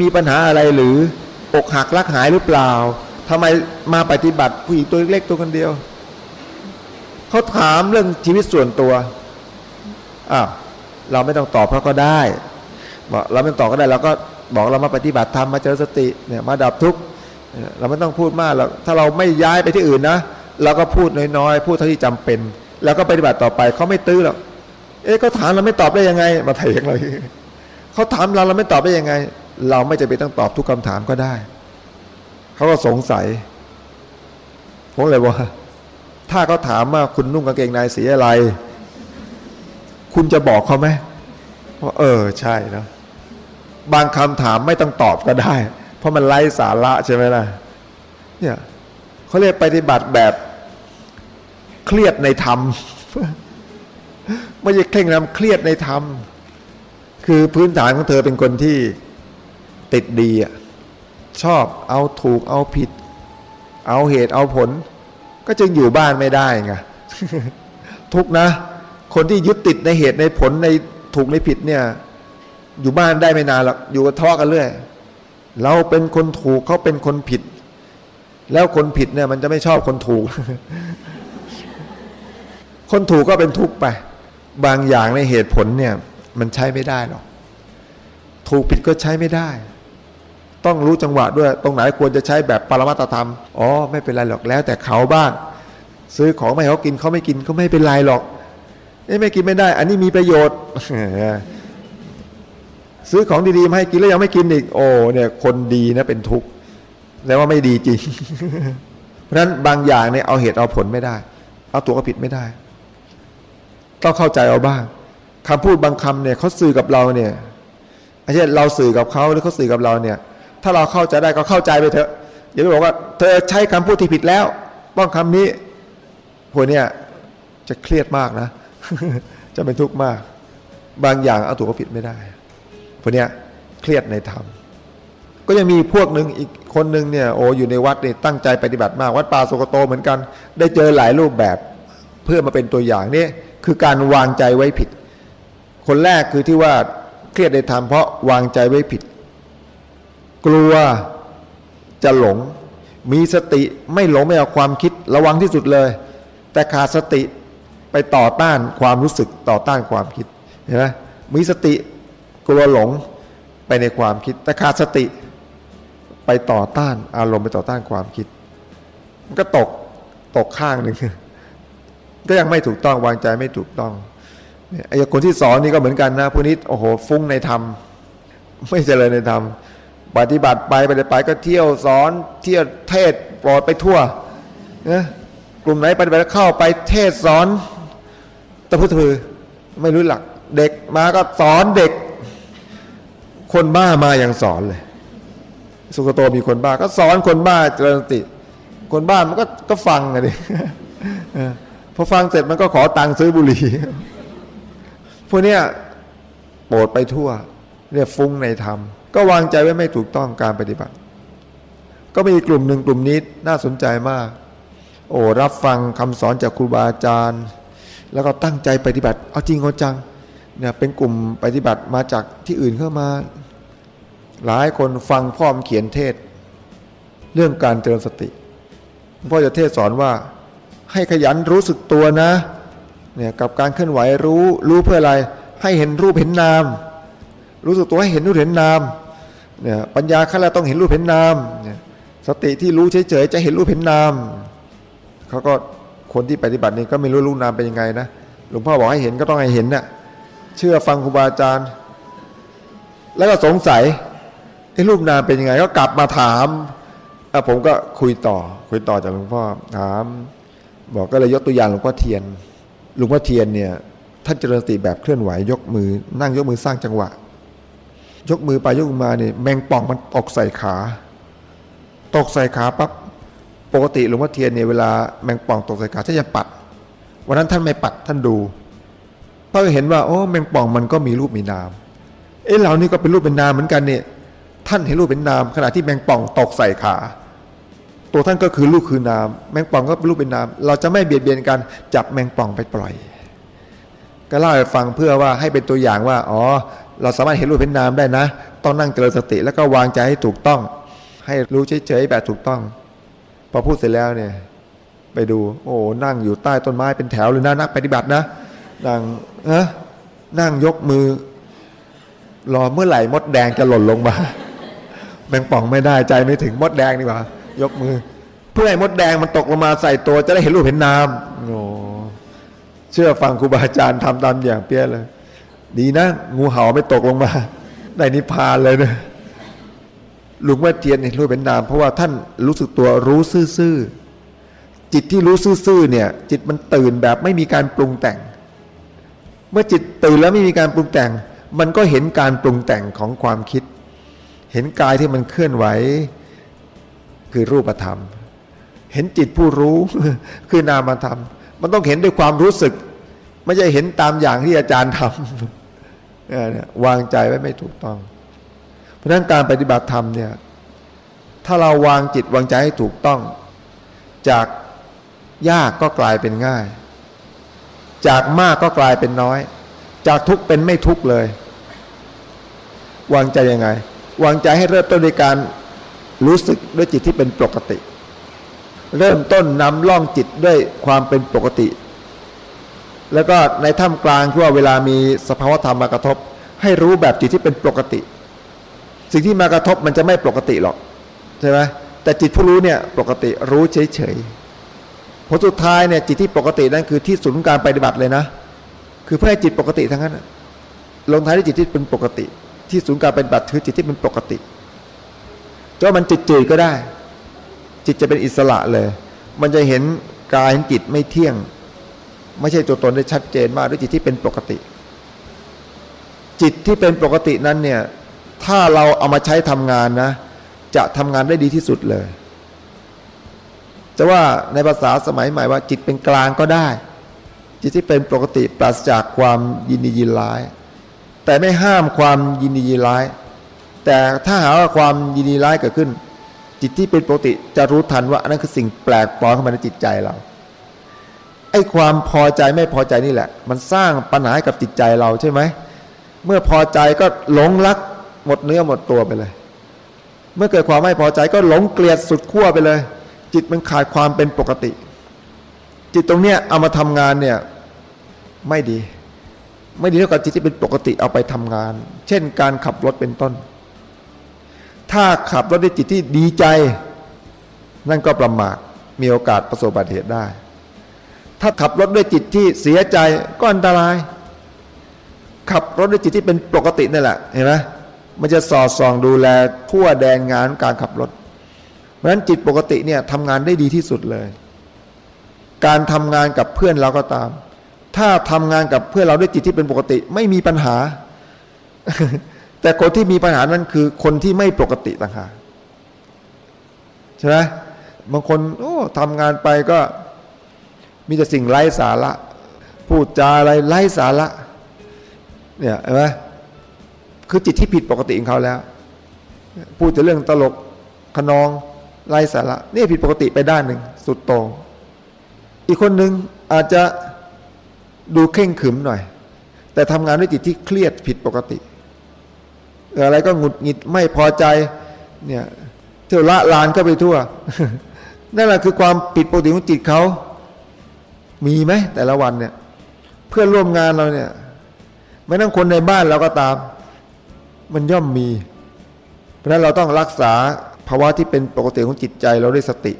มีปัญหาอะไรหรือ อกหักรักหายหรือเปล่าทำไมมาปฏิบัติผู้หญิงตัวเล็กตัวคนเดียว เขาถามเรื่องชีวิตส่วนตัวอ้าวเราไม่ต้องตอบเขาก็ได้บอกเราไม่ตอบก็ได้เราก็บอกเรามาปฏิบัติธรรมมาเจอสติเนี่ยมาดับทุกข์เราไม่ต้องพูดมากเราถ้าเราไม่ย้ายไปที่อื่นนะเราก็พูดน้อยๆ พูดเท่าที่จำเป็น แล้วก็ปฏิบัติต่อไปเขาไม่ตื้อหรอกเอ๊ะเขาถามเราไม่ตอบได้ยังไง มาเถียงเราเขาถามเราเราไม่ตอบได้ยังไง เราไม่จะเป็นต้องตอบทุกคำถามก็ได้ เขาก็สงสัย ผมเลยว่า ถ้าเขาถามว่าคุณนุ่งกางเกงในสีอะไร คุณจะบอกเขาไหมว่าเออ ใช่นะบางคำถามไม่ต้องตอบก็ได้ เพราะมันไร้สาระใช่ไหมล่ะ เนี่ยเขาเรียกปฏิบัติแบบเครียดในธรรม ไม่ใช่เคร่งนำเครียดในธรรม คือพื้นฐานของเธอเป็นคนที่ ติดดีอะชอบเอาถูกเอาผิด เอาเหตุเอาผล ก็จึงอยู่บ้านไม่ได้ไงทุกนะ คนที่ยึดติดในเหตุในผลในถูกในผิดเนี่ย อยู่บ้านได้ไม่นานหรอกอยู่กับทะเลาะกันเรื่อยเราเป็นคนถูกเขาเป็นคนผิด แล้วคนผิดเนี่ย มันจะไม่ชอบคนถูก คนถูกก็เป็นทุกข์ไป บางอย่างในเหตุผลเนี่ย มันใช้ไม่ได้หรอก ถูกผิดก็ใช้ไม่ได้ ต้องรู้จังหวะด้วย ตรงไหนควรจะใช้แบบปรมัตธรรม อ๋อ ไม่เป็นไรหรอกแล้ว แต่เขาบ้าง ซื้อของไม่เขากินเขาไม่กินก็ไม่เป็นไรหรอกนี่ไม่กินไม่ได้ อันนี้มีประโยชน์ ซื้อของดีๆมาให้กินแล้วยังไม่กินอีก โอ้เนี่ยคนดีนะเป็นทุกข์แล้วว่าไม่ดีจริง เพราะฉะนั้นบางอย่างเนี่ยเอาเหตุเอาผลไม่ได้ เอาตัวก็ผิดไม่ได้ ต้องเข้าใจเอาบ้างคำพูดบางคำเนี่ยเขาสื่อกับเราเนี่ยไม่ใช่เราสื่อกับเขาหรือเขาสื่อกับเราเนี่ย ถ้าเราเข้าใจได้ก็เข้าใจไปเถอะอย่าไปบอกว่า เธอใช้คำพูดที่ผิดแล้ว ต้องคำนี้พวกเนี่ยจะเครียดมากนะ จะเป็นทุกข์มาก บางอย่างเอาตัวก็ผิดไม่ได้พวกเนี้ยเครียดในธรรมก็ยังมีพวกหนึ่งอีกคนหนึ่งเนี่ยโอ้อยู่ในวัดเนี่ยตั้งใจปฏิบัติมากวัดป่าสุกโตเหมือนกัน ได้เจอหลายรูปแบบเพื่อมาเป็นตัวอย่างนี่คือการวางใจไว้ผิด คนแรกคือที่ว่าเครียดในธรรมเพราะวางใจไว้ผิด กลัวจะหลง มีสติไม่หลงไม่เอาความคิดระวังที่สุดเลย แต่ขาดสติไปต่อต้านความรู้สึกต่อต้านความคิดเห็นไหมมีสติกลัวหลงไปในความคิด แต่ขาดสติไปต่อต้านอารมณ์ไปต่อต้านความคิด มันก็ตกตกข้างหนึ่งก็ยังไม่ถูกต้องวางใจไม่ถูกต้องไอ้คนที่สอนนี่ก็เหมือนกันนะพวกนี้โอ้โหฟุ้งในธรรม ไม่เจริญในธรรม ปฏิบัติไปไปไปก็เที่ยวสอนเที่ยวเทศปลอดไปทั่วนะกลุ่มไหนปฏิบัติเข้าไปเทศสอนตะพุทธือไม่รู้หลัก เด็กมาก็สอนเด็ก คนบ้ามาอย่างสอนเลย สุกโตมีคนบ้า ก็สอนคนบ้าเจริญสติ คนบ้ามันก็ก็ฟังไงดิพอฟังเสร็จมันก็ขอตังค์ซื้อบุหรี่พวกเนี้ยโปรดไปทั่วเรียกฟุ้งในธรรม ก็วางใจไว้ไม่ถูกต้องการปฏิบัติ ก็มีกลุ่มหนึ่งกลุ่มนี้น่าสนใจมาก โอ้รับฟังคำสอนจากครูบาอาจารย์ แล้วก็ตั้งใจปฏิบัติ เอาจริงเอาจังเนี่ยเป็นกลุ่มปฏิบัติมาจากที่อื่นเข้ามา หลายคนฟังพ่อมเขียนเทศ เรื่องการเจริญสติพ่อจะเทศสอนว่าให้ขยันรู้สึกตัวนะเนี่ยกับการเคลื่อนไหวรู้รู้เพื่ออะไร ให้เห็นรูปเห็นนาม รู้สึกตัวให้เห็นรูปเห็นนาม เนี่ยปัญญาขั้นแรกต้องเห็นรูปเห็นนามเนี่ยสติที่รู้เฉยๆจะเห็นรูปเห็นนามเขาก็คนที่ปฏิบัตินี่ก็ไม่รู้รูปนามเป็นยังไงนะหลวงพ่อบอกให้เห็นก็ต้องให้เห็นนะ่ะเชื่อฟังครูบาอาจารย์ แล้วก็สงสัยไอ้รูปนามเป็นยังไง ก็กลับมาถามอผมก็คุยต่อ คุยต่อจากหลวงพ่อถาม บอกก็เลยยกตัวอย่างหลวงพ่อเทียนหลวงพ่อเทียนเนี่ยท่านเจริญสติแบบเคลื่อนไหวยกมือ นั่งยกมือสร้างจังหวะ ยกมือไปยกมือมาเนี่ยแมงป่องมันตกใส่ขา ตกใส่ขาปั๊บปกติหลวงพ่อเทียนเนี่ยเวลาแมงป่องตกใส่ขาท่านจะปัด วันนั้นท่านไม่ปัดท่านดูเพราะเห็นว่าโอ้แมงป่องมันก็มีรูปมีนามเอ้เรานี่ก็เป็นรูปเป็นนามเหมือนกันเนี่ยท่านเห็นรูปเป็นนาม ขณะที่แมงป่องตกใส่ขา ตัวท่านก็คือลูกคือนาม แมงป่องก็เป็นรูปเป็นนาม เราจะไม่เบียดเบียนกันจับแมงป่องไปปล่อย ก็เล่าให้ฟังเพื่อว่าให้เป็นตัวอย่างว่า อ๋อ เราสามารถเห็นรูปเป็นนามได้นะ ต้องนั่งเจริญสติแล้วก็วางใจให้ถูกต้อง ให้รู้เฉยๆแบบถูกต้อง พอพูดเสร็จแล้วเนี่ย ไปดู โอ้นั่งอยู่ใต้ต้นไม้เป็นแถวเลยนะนักปฏิบัตินะนั่งเออนั่งยกมือ รอเมื่อไหร่มดแดงจะหล่นลงมาแมงป่องไม่ได้ใจไม่ถึงมดแดงนี่ว่า ยกมือ เพื่อให้มดแดงมันตกลงมาใส่ตัวจะได้เห็นรูปเห็นนามโอ้เชื่อฟังครูบาอาจารย์ทำตามอย่างเปี้ยเลย ดีนะ งูเห่าไม่ตกลงมา ได้นิพพานเลยนะหลวงแม่เทียนเห็นรูปเป็นนาม เพราะว่าท่านรู้สึกตัวรู้ซื่อๆจิตที่รู้ซื่อๆเนี่ย จิตมันตื่นแบบไม่มีการปรุงแต่ง เมื่อจิตตื่นแล้วไม่มีการปรุงแต่ง มันก็เห็นการปรุงแต่งของความคิด เห็นกายที่มันเคลื่อนไหวคือรูปธรรม เห็นจิตผู้รู้คือนามธรรม มันต้องเห็นด้วยความรู้สึก ไม่ใช่เห็นตามอย่างที่อาจารย์ทำวางใจไว้ไม่ถูกต้อง เพราะนั้นการปฏิบัติธรรมเนี่ย ถ้าเราวางจิตวางใจให้ถูกต้อง จากยากก็กลายเป็นง่าย จากมากก็กลายเป็นน้อย จากทุกเป็นไม่ทุกเลย วางใจยังไง วางใจให้เริ่มต้นในการรู้สึกด้วยจิตที่เป็นปกติ เริ่มต้นนำล่องจิตด้วยความเป็นปกติ แล้วก็ในท่ามกลางที่ว่าเวลามีสภาวธรรมมากระทบ ให้รู้แบบจิตที่เป็นปกติ สิ่งที่มากระทบมันจะไม่ปกติหรอกใช่ไหมแต่จิตผู้รู้เนี่ยปกติรู้เฉยๆผลสุดท้ายเนี่ยจิตที่ปกตินั่นคือที่ศูนย์การปฏิบัติเลยนะ คือเพื่อให้จิตปกติทั้งนั้นลงท้ายด้วยจิตที่เป็นปกติ ที่ศูนย์การปฏิบัติคือจิตที่เป็นปกติจะว่ามันจิตจืดก็ได้ จิตจะเป็นอิสระเลย มันจะเห็นกายเห็นจิตไม่เที่ยง ไม่ใช่ตัวตนได้ชัดเจนมากด้วยจิตที่เป็นปกติ จิตที่เป็นปกตินั้นเนี่ยถ้าเราเอามาใช้ทำงานนะ จะทำงานได้ดีที่สุดเลย จะว่าในภาษาสมัยใหม่ว่า จิตเป็นกลางก็ได้ จิตที่เป็นปกติปราศจากความยินดียินร้าย แต่ไม่ห้ามความยินดียินร้าย แต่ถ้าหาว่าความยินดีร้ายเกิดขึ้น จิตที่เป็นปกติจะรู้ทันว่านั่นคือสิ่งแปลกปลอมเข้ามาในจิตใจเรา ไอ้ความพอใจไม่พอใจนี่แหละ มันสร้างปัญหาให้กับจิตใจเราใช่ไหมเมื่อพอใจก็หลงรักหมดเนื้อหมดตัวไปเลย เมื่อเกิดความไม่พอใจก็หลงเกลียดสุดขั้วไปเลย จิตมันขาดความเป็นปกติ จิตตรงเนี้ยเอามาทำงานเนี่ยไม่ดี ไม่ดีเท่ากับจิตที่เป็นปกติเอาไปทำงาน เช่น การขับรถเป็นต้น ถ้าขับรถด้วยจิตที่ดีใจ นั่นก็ประมาทมีโอกาสประสบอุบัติเหตุได้ ถ้าขับรถด้วยจิตที่เสียใจก็อันตราย ขับรถด้วยจิตที่เป็นปกตินี่แหละเห็นไหมมันจะสอดส่องดูแลทั่วแดนงานการขับรถ เพราะฉะนั้นจิตปกติเนี่ยทำงานได้ดีที่สุดเลย การทำงานกับเพื่อนเราก็ตาม ถ้าทำงานกับเพื่อนเราด้วยจิตที่เป็นปกติ ไม่มีปัญหา แต่คนที่มีปัญหานั้นคือคนที่ไม่ปกติต่างหากใช่ไหมบางคนโอ้ทำงานไปก็ มีแต่สิ่งไร้สาระ พูดจาอะไรไร้สาระเนี่ยเห็นไหมคือจิตที่ผิดปกติของเขาแล้ว พูดแต่เรื่องตลกขนองไร้สาระนี่ผิดปกติไปด้านหนึ่ง สุดโตง่งอีกคนหนึ่งอาจจะดูเข่งขึมหน่อย แต่ทำงานด้วยจิตที่เครียดผิดปกติ อะไรก็หงุดหงิดไม่พอใจเนี่ยเที่ยวละลานก็ไปทั่วนั่นแหละคือความผิดปกติของจิตเขา มีไหมแต่ละวันเนี่ย เพื่อนร่วมงานเราเนี่ย ไม่ต้องคนในบ้านเราก็ตาม มันย่อมมี เพราะนั้นเราต้องรักษาภาวะที่เป็นปกติของจิตใจเราด้วยสติ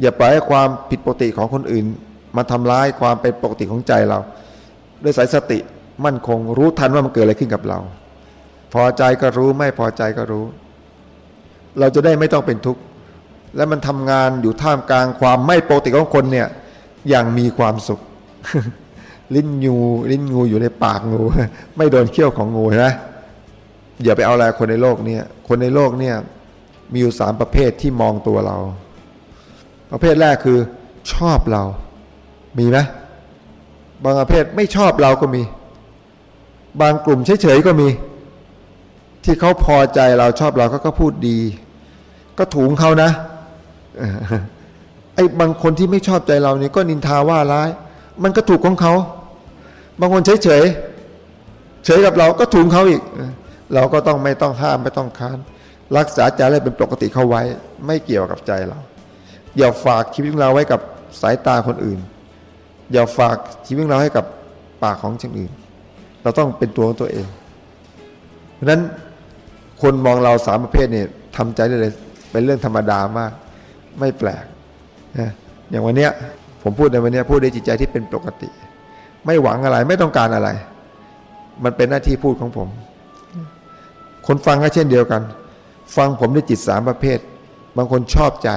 อย่าปล่อยให้ความผิดปกติของคนอื่น มาทำร้ายความเป็นปกติของใจเรา ด้วยสายสติมั่นคงรู้ทันว่ามันเกิดอะไรขึ้นกับเรา พอใจก็รู้ไม่พอใจก็รู้ เราจะได้ไม่ต้องเป็นทุกข์และมันทำงานอยู่ท่ามกลางความไม่ปกติของคนเนี่ย อย่างมีความสุข ลิ้นงูลิ้นงูอยู่ในปากงู ไม่โดนเขี้ยวของงูนะอย่าไปเอาอะไรคนในโลกเนี่ย คนในโลกเนี่ย มีอยู่สามประเภทที่มองตัวเรา ประเภทแรกคือ ชอบเรา มีไหมบางประเภทไม่ชอบเราก็มี บางกลุ่มเฉยๆก็มี ที่เขาพอใจเราชอบเราก็ก็พูดดี ก็ถูงเขานะ ไอ้บางคนที่ไม่ชอบใจเรานี่ก็นินทาว่าร้าย มันก็ถูกของเขา บางคนเฉยเฉยเฉยกับเราก็ถูกเขาอีก เราก็ต้องไม่ต้องห้ามไม่ต้องค้าน รักษาใจให้เป็นปกติเข้าไว้ ไม่เกี่ยวกับใจเรา อย่าฝากชีวิตของเราไว้กับสายตาคนอื่น อย่าฝากชีวิตของเราให้กับปากของคนอื่น เราต้องเป็นตัวของตัวเอง เพราะนั้นคนมองเราสามประเภทเนี่ยทำใจได้เลย เป็นเรื่องธรรมดามาก ไม่แปลก นะอย่างวันเนี้ยผมพูดในวันเนี้ยพูดด้วยจิตใจที่เป็นปกติ ไม่หวังอะไรไม่ต้องการอะไร มันเป็นหน้าที่พูดของผม คนฟังก็เช่นเดียวกัน ฟังผมด้วยจิตสามประเภท บางคนชอบใจ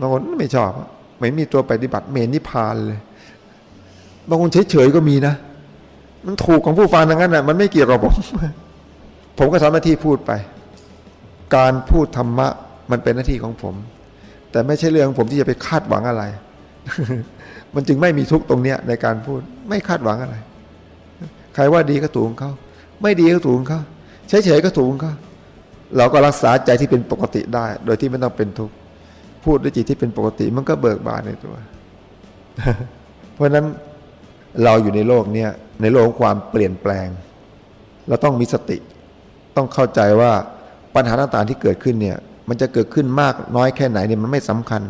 บางคนไม่ชอบไม่มีตัวปฏิบัติเมนิพานเลย บางคนเฉยๆก็มีนะ มันถูกของผู้ฟังทั้งนั้นนะมันไม่เกี่ยวกับผม ผมก็ทำหน้าที่พูดไป การพูดธรรมะมันเป็นหน้าที่ของผม แต่ไม่ใช่เรื่องผมที่จะไปคาดหวังอะไร มันจึงไม่มีทุกตรงเนี้ยในการพูดไม่คาดหวังอะไร ใครว่าดีก็ถูกของเขา ไม่ดีก็ถูกของเขาเฉยๆก็ถูกของเขาเราก็รักษาใจที่เป็นปกติได้ โดยที่ไม่ต้องเป็นทุกข์พูดด้วยจิตที่เป็นปกติ มันก็เบิกบานในตัว เพราะฉะนั้นเราอยู่ในโลกเนี้ยในโลกของความเปลี่ยนแปลง เราต้องมีสติ ต้องเข้าใจว่าปัญหาต่างๆที่เกิดขึ้นเนี่ย มันจะเกิดขึ้นมากน้อยแค่ไหนเนี่ยมันไม่สำคัญ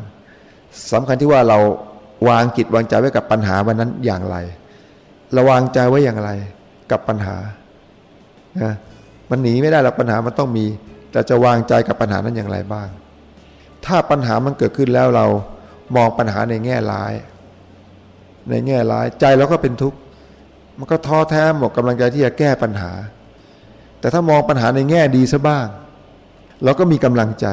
สำคัญที่ว่าเราวางจิตวางใจไว้กับปัญหาวันนั้นอย่างไรเราวางใจไว้อย่างไรกับปัญหานะมันหนีไม่ได้หรอกปัญหามันต้องมี แต่จะวางใจกับปัญหานั้นอย่างไรบ้าง ถ้าปัญหามันเกิดขึ้นแล้วเรามองปัญหาในแง่ร้าย ในแง่ร้ายใจเราก็เป็นทุกข์มันก็ท้อแท้หมดกำลังใจที่จะแก้ปัญหา แต่ถ้ามองปัญหาในแง่ดีซะบ้าง เราก็มีกำลังใจ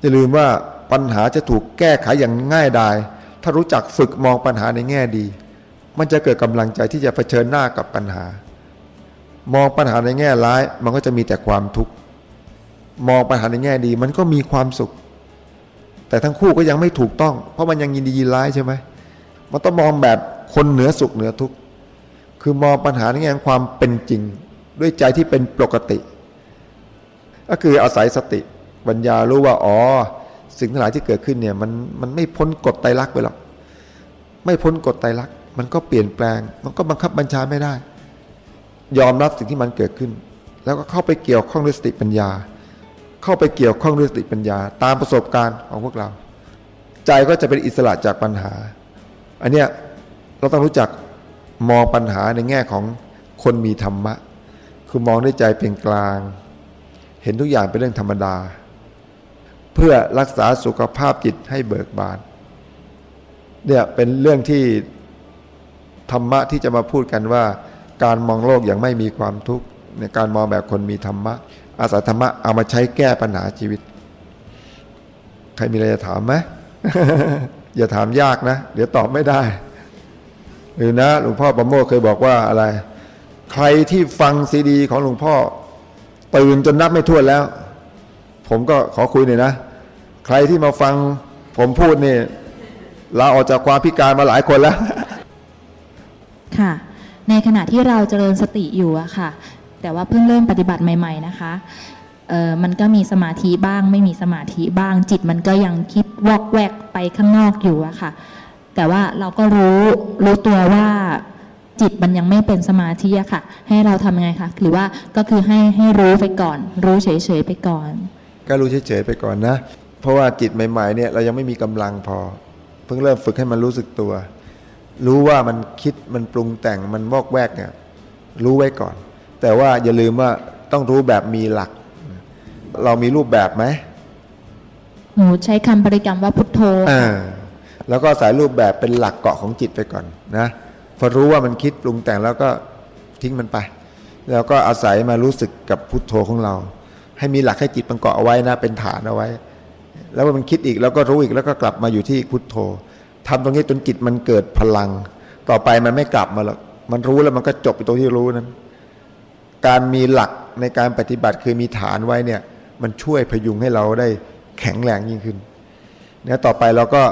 อย่าลืมว่าปัญหาจะถูกแก้ไขอย่างง่ายดาย ถ้ารู้จักฝึกมองปัญหาในแง่ดี มันจะเกิดกำลังใจที่จะเผชิญหน้ากับปัญหา มองปัญหาในแง่ร้าย มันก็จะมีแต่ความทุกข์มองปัญหาในแง่ดี มันก็มีความสุข แต่ทั้งคู่ก็ยังไม่ถูกต้อง เพราะมันยังยินดียินร้ายใช่ไหมมันต้องมองแบบคนเหนือสุขเหนือทุกข์คือมองปัญหาในแง่ความเป็นจริง ด้วยใจที่เป็นปกติ ก็คืออาศัยสติปัญญารู้ว่าอ๋อสิ่งทั้งหลายที่เกิดขึ้นเนี่ยมันมันไม่พ้นกฎไตรลักษณ์ไปหรอกไม่พ้นกฎไตรลักษณ์มันก็เปลี่ยนแปลง มันก็บังคับบัญชาไม่ได้ ยอมรับสิ่งที่มันเกิดขึ้น แล้วก็เข้าไปเกี่ยวข้องด้วยสติปัญญา เข้าไปเกี่ยวข้องด้วยสติปัญญา ตามประสบการณ์ของพวกเรา ใจก็จะเป็นอิสระจากปัญหา อันเนี้ยเราต้องรู้จักมองปัญหาในแง่ของคนมีธรรมะ คือมองด้วยใจเป็นกลาง เห็นทุกอย่างเป็นเรื่องธรรมดา เพื่อรักษาสุขภาพจิตให้เบิกบานเนี่ยเป็นเรื่องที่ธรรมะที่จะมาพูดกันว่า การมองโลกอย่างไม่มีความทุกข์ในการมองแบบคนมีธรรมะ อาศัยธรรมะเอามาใช้แก้ปัญหาชีวิต ใครมีอะไรจะถามไหมอย่าถามยากนะ เดี๋ยวตอบไม่ได้ หรือนะหลวงพ่อประโมทเคยบอกว่าอะไร ใครที่ฟังซีดี ของหลวงพ่อ ตื่นจนนับไม่ถ้วนแล้ว ผมก็ขอคุยหน่อยนะ ใครที่มาฟังผมพูดนี่ลาออกจากความพิการมาหลายคนแล้ว ค่ะ ในขณะที่เราเจริญสติอยู่อะค่ะ แต่ว่าเพิ่งเริ่มปฏิบัติใหม่ ๆ นะคะเออมันก็มีสมาธิบ้าง ไม่มีสมาธิบ้าง จิตมันก็ยังคิดวอกแวกไปข้างนอกอยู่อะค่ะ แต่ว่าเราก็รู้รู้ตัวว่า จิตมันยังไม่เป็นสมาธิอะค่ะ ให้เราทำยังไงคะหรือว่าก็คือให้ให้รู้ไปก่อน รู้เฉยๆไปก่อน ก็รู้เฉยๆไปก่อนนะ เพราะว่าจิตใหม่ๆเนี่ยเรายังไม่มีกำลังพอ เพิ่งเริ่มฝึกให้มันรู้สึกตัว รู้ว่ามันคิดมันปรุงแต่งมันวอกแวกเนี่ยรู้ไว้ก่อน แต่ว่าอย่าลืมว่าต้องรู้แบบมีหลัก เรามีรูปแบบไหมหนูใช้คำบริกรรมว่าพุทโธอ่าแล้วก็สายรูปแบบเป็นหลักเกาะของจิตไปก่อนนะ พอรู้ว่ามันคิดปรุงแต่งแล้วก็ทิ้งมันไป แล้วก็อาศัยมารู้สึกกับพุทโธของเรา ให้มีหลักให้จิตมันเกาะเอาไว้นะเป็นฐานเอาไว้ แล้วมันคิดอีกแล้วก็รู้อีกแล้วก็กลับมาอยู่ที่พุทโธทำตรงนี้จนจิตมันเกิดพลัง ต่อไปมันไม่กลับมาหรอกมันรู้แล้วมันก็จบไปตรงที่รู้นั้น การมีหลักในการปฏิบัติคือมีฐานไว้เนี่ย มันช่วยพยุงให้เราได้แข็งแรงยิ่งขึ้นเนี่ยต่อไปเราก็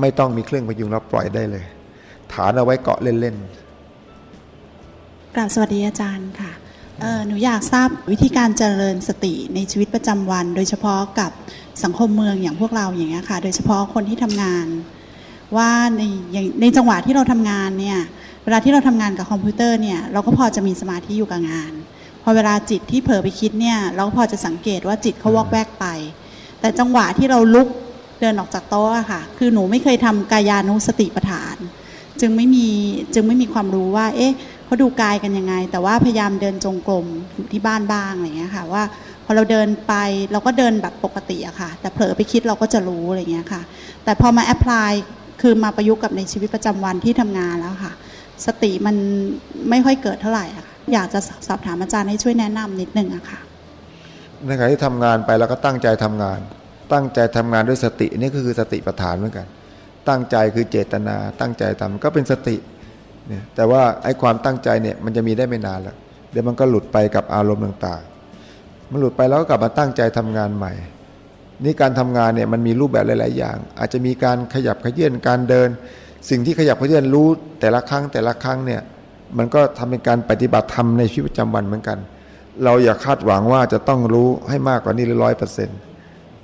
ไม่ต้องมีเครื่องพยุงเราปล่อยได้เลย ฐานเอาไว้เกาะเล่นๆกราบสวัสดีอาจารย์ค่ะหนูอยากทราบวิธีการเจริญสติในชีวิตประจำวัน โดยเฉพาะกับสังคมเมืองอย่างพวกเราอย่างเงี้ยค่ะ โดยเฉพาะคนที่ทำงาน ว่าในอย่างในจังหวะที่เราทำงานเนี่ยเวลาที่เราทำงานกับคอมพิวเตอร์เนี่ยเราก็พอจะมีสมาธิอยู่กับงาน พอเวลาจิตที่เผลอไปคิดเนี่ยเราก็พอจะสังเกตว่าจิตเขาวอกแวกไป แต่จังหวะที่เราลุกเดินออกจากโต๊ะค่ะ คือหนูไม่เคยทำกายานุสติปัฏฐาน จึงไม่มีจึงไม่มีความรู้ว่า เอ๊ะเขาดูกายกันยังไง แต่ว่าพยายามเดินจงกรมอยู่ที่บ้านบ้างอะไรอย่างเงี้ยค่ะ ว่าพอเราเดินไปเราก็เดินแบบปกติอะค่ะ แต่เผลอไปคิดเราก็จะรู้อะไรอย่างเงี้ยค่ะ แต่พอมาแอพพลายคือมาประยุกต์กับในชีวิตประจำวันที่ทำงานแล้วค่ะ สติมันไม่ค่อยเกิดเท่าไหร่อะค่ะอยากจะสอบถามอาจารย์ให้ช่วยแนะนำนิดนึงอะค่ะในขณะที่ทำงานไปแล้วก็ตั้งใจทำงาน ตั้งใจทำงานด้วยสตินี่ก็คือสติปัฏฐานเหมือนกัน ตั้งใจคือเจตนาตั้งใจทำก็เป็นสติเนี่ยแต่ว่าไอ้ความตั้งใจเนี่ยมันจะมีได้ไม่นานแล้วเดี๋ยวมันก็หลุดไปกับอารมณ์ต่างๆ มันหลุดไปแล้วก็กลับมาตั้งใจทำงานใหม่ นี่การทำงานเนี่ยมันมีรูปแบบหลาย ๆ อย่าง อาจจะมีการขยับขยื่นการเดิน สิ่งที่ขยับขยื่นรู้แต่ละครั้งแต่ละครั้งเนี่ยมันก็ทำเป็นการปฏิบัติธรรมในชีวิตประจำวันเหมือนกัน เราอย่าคาดหวังว่าจะต้องรู้ให้มากกว่านี้ร้อยเปอร์เซ็น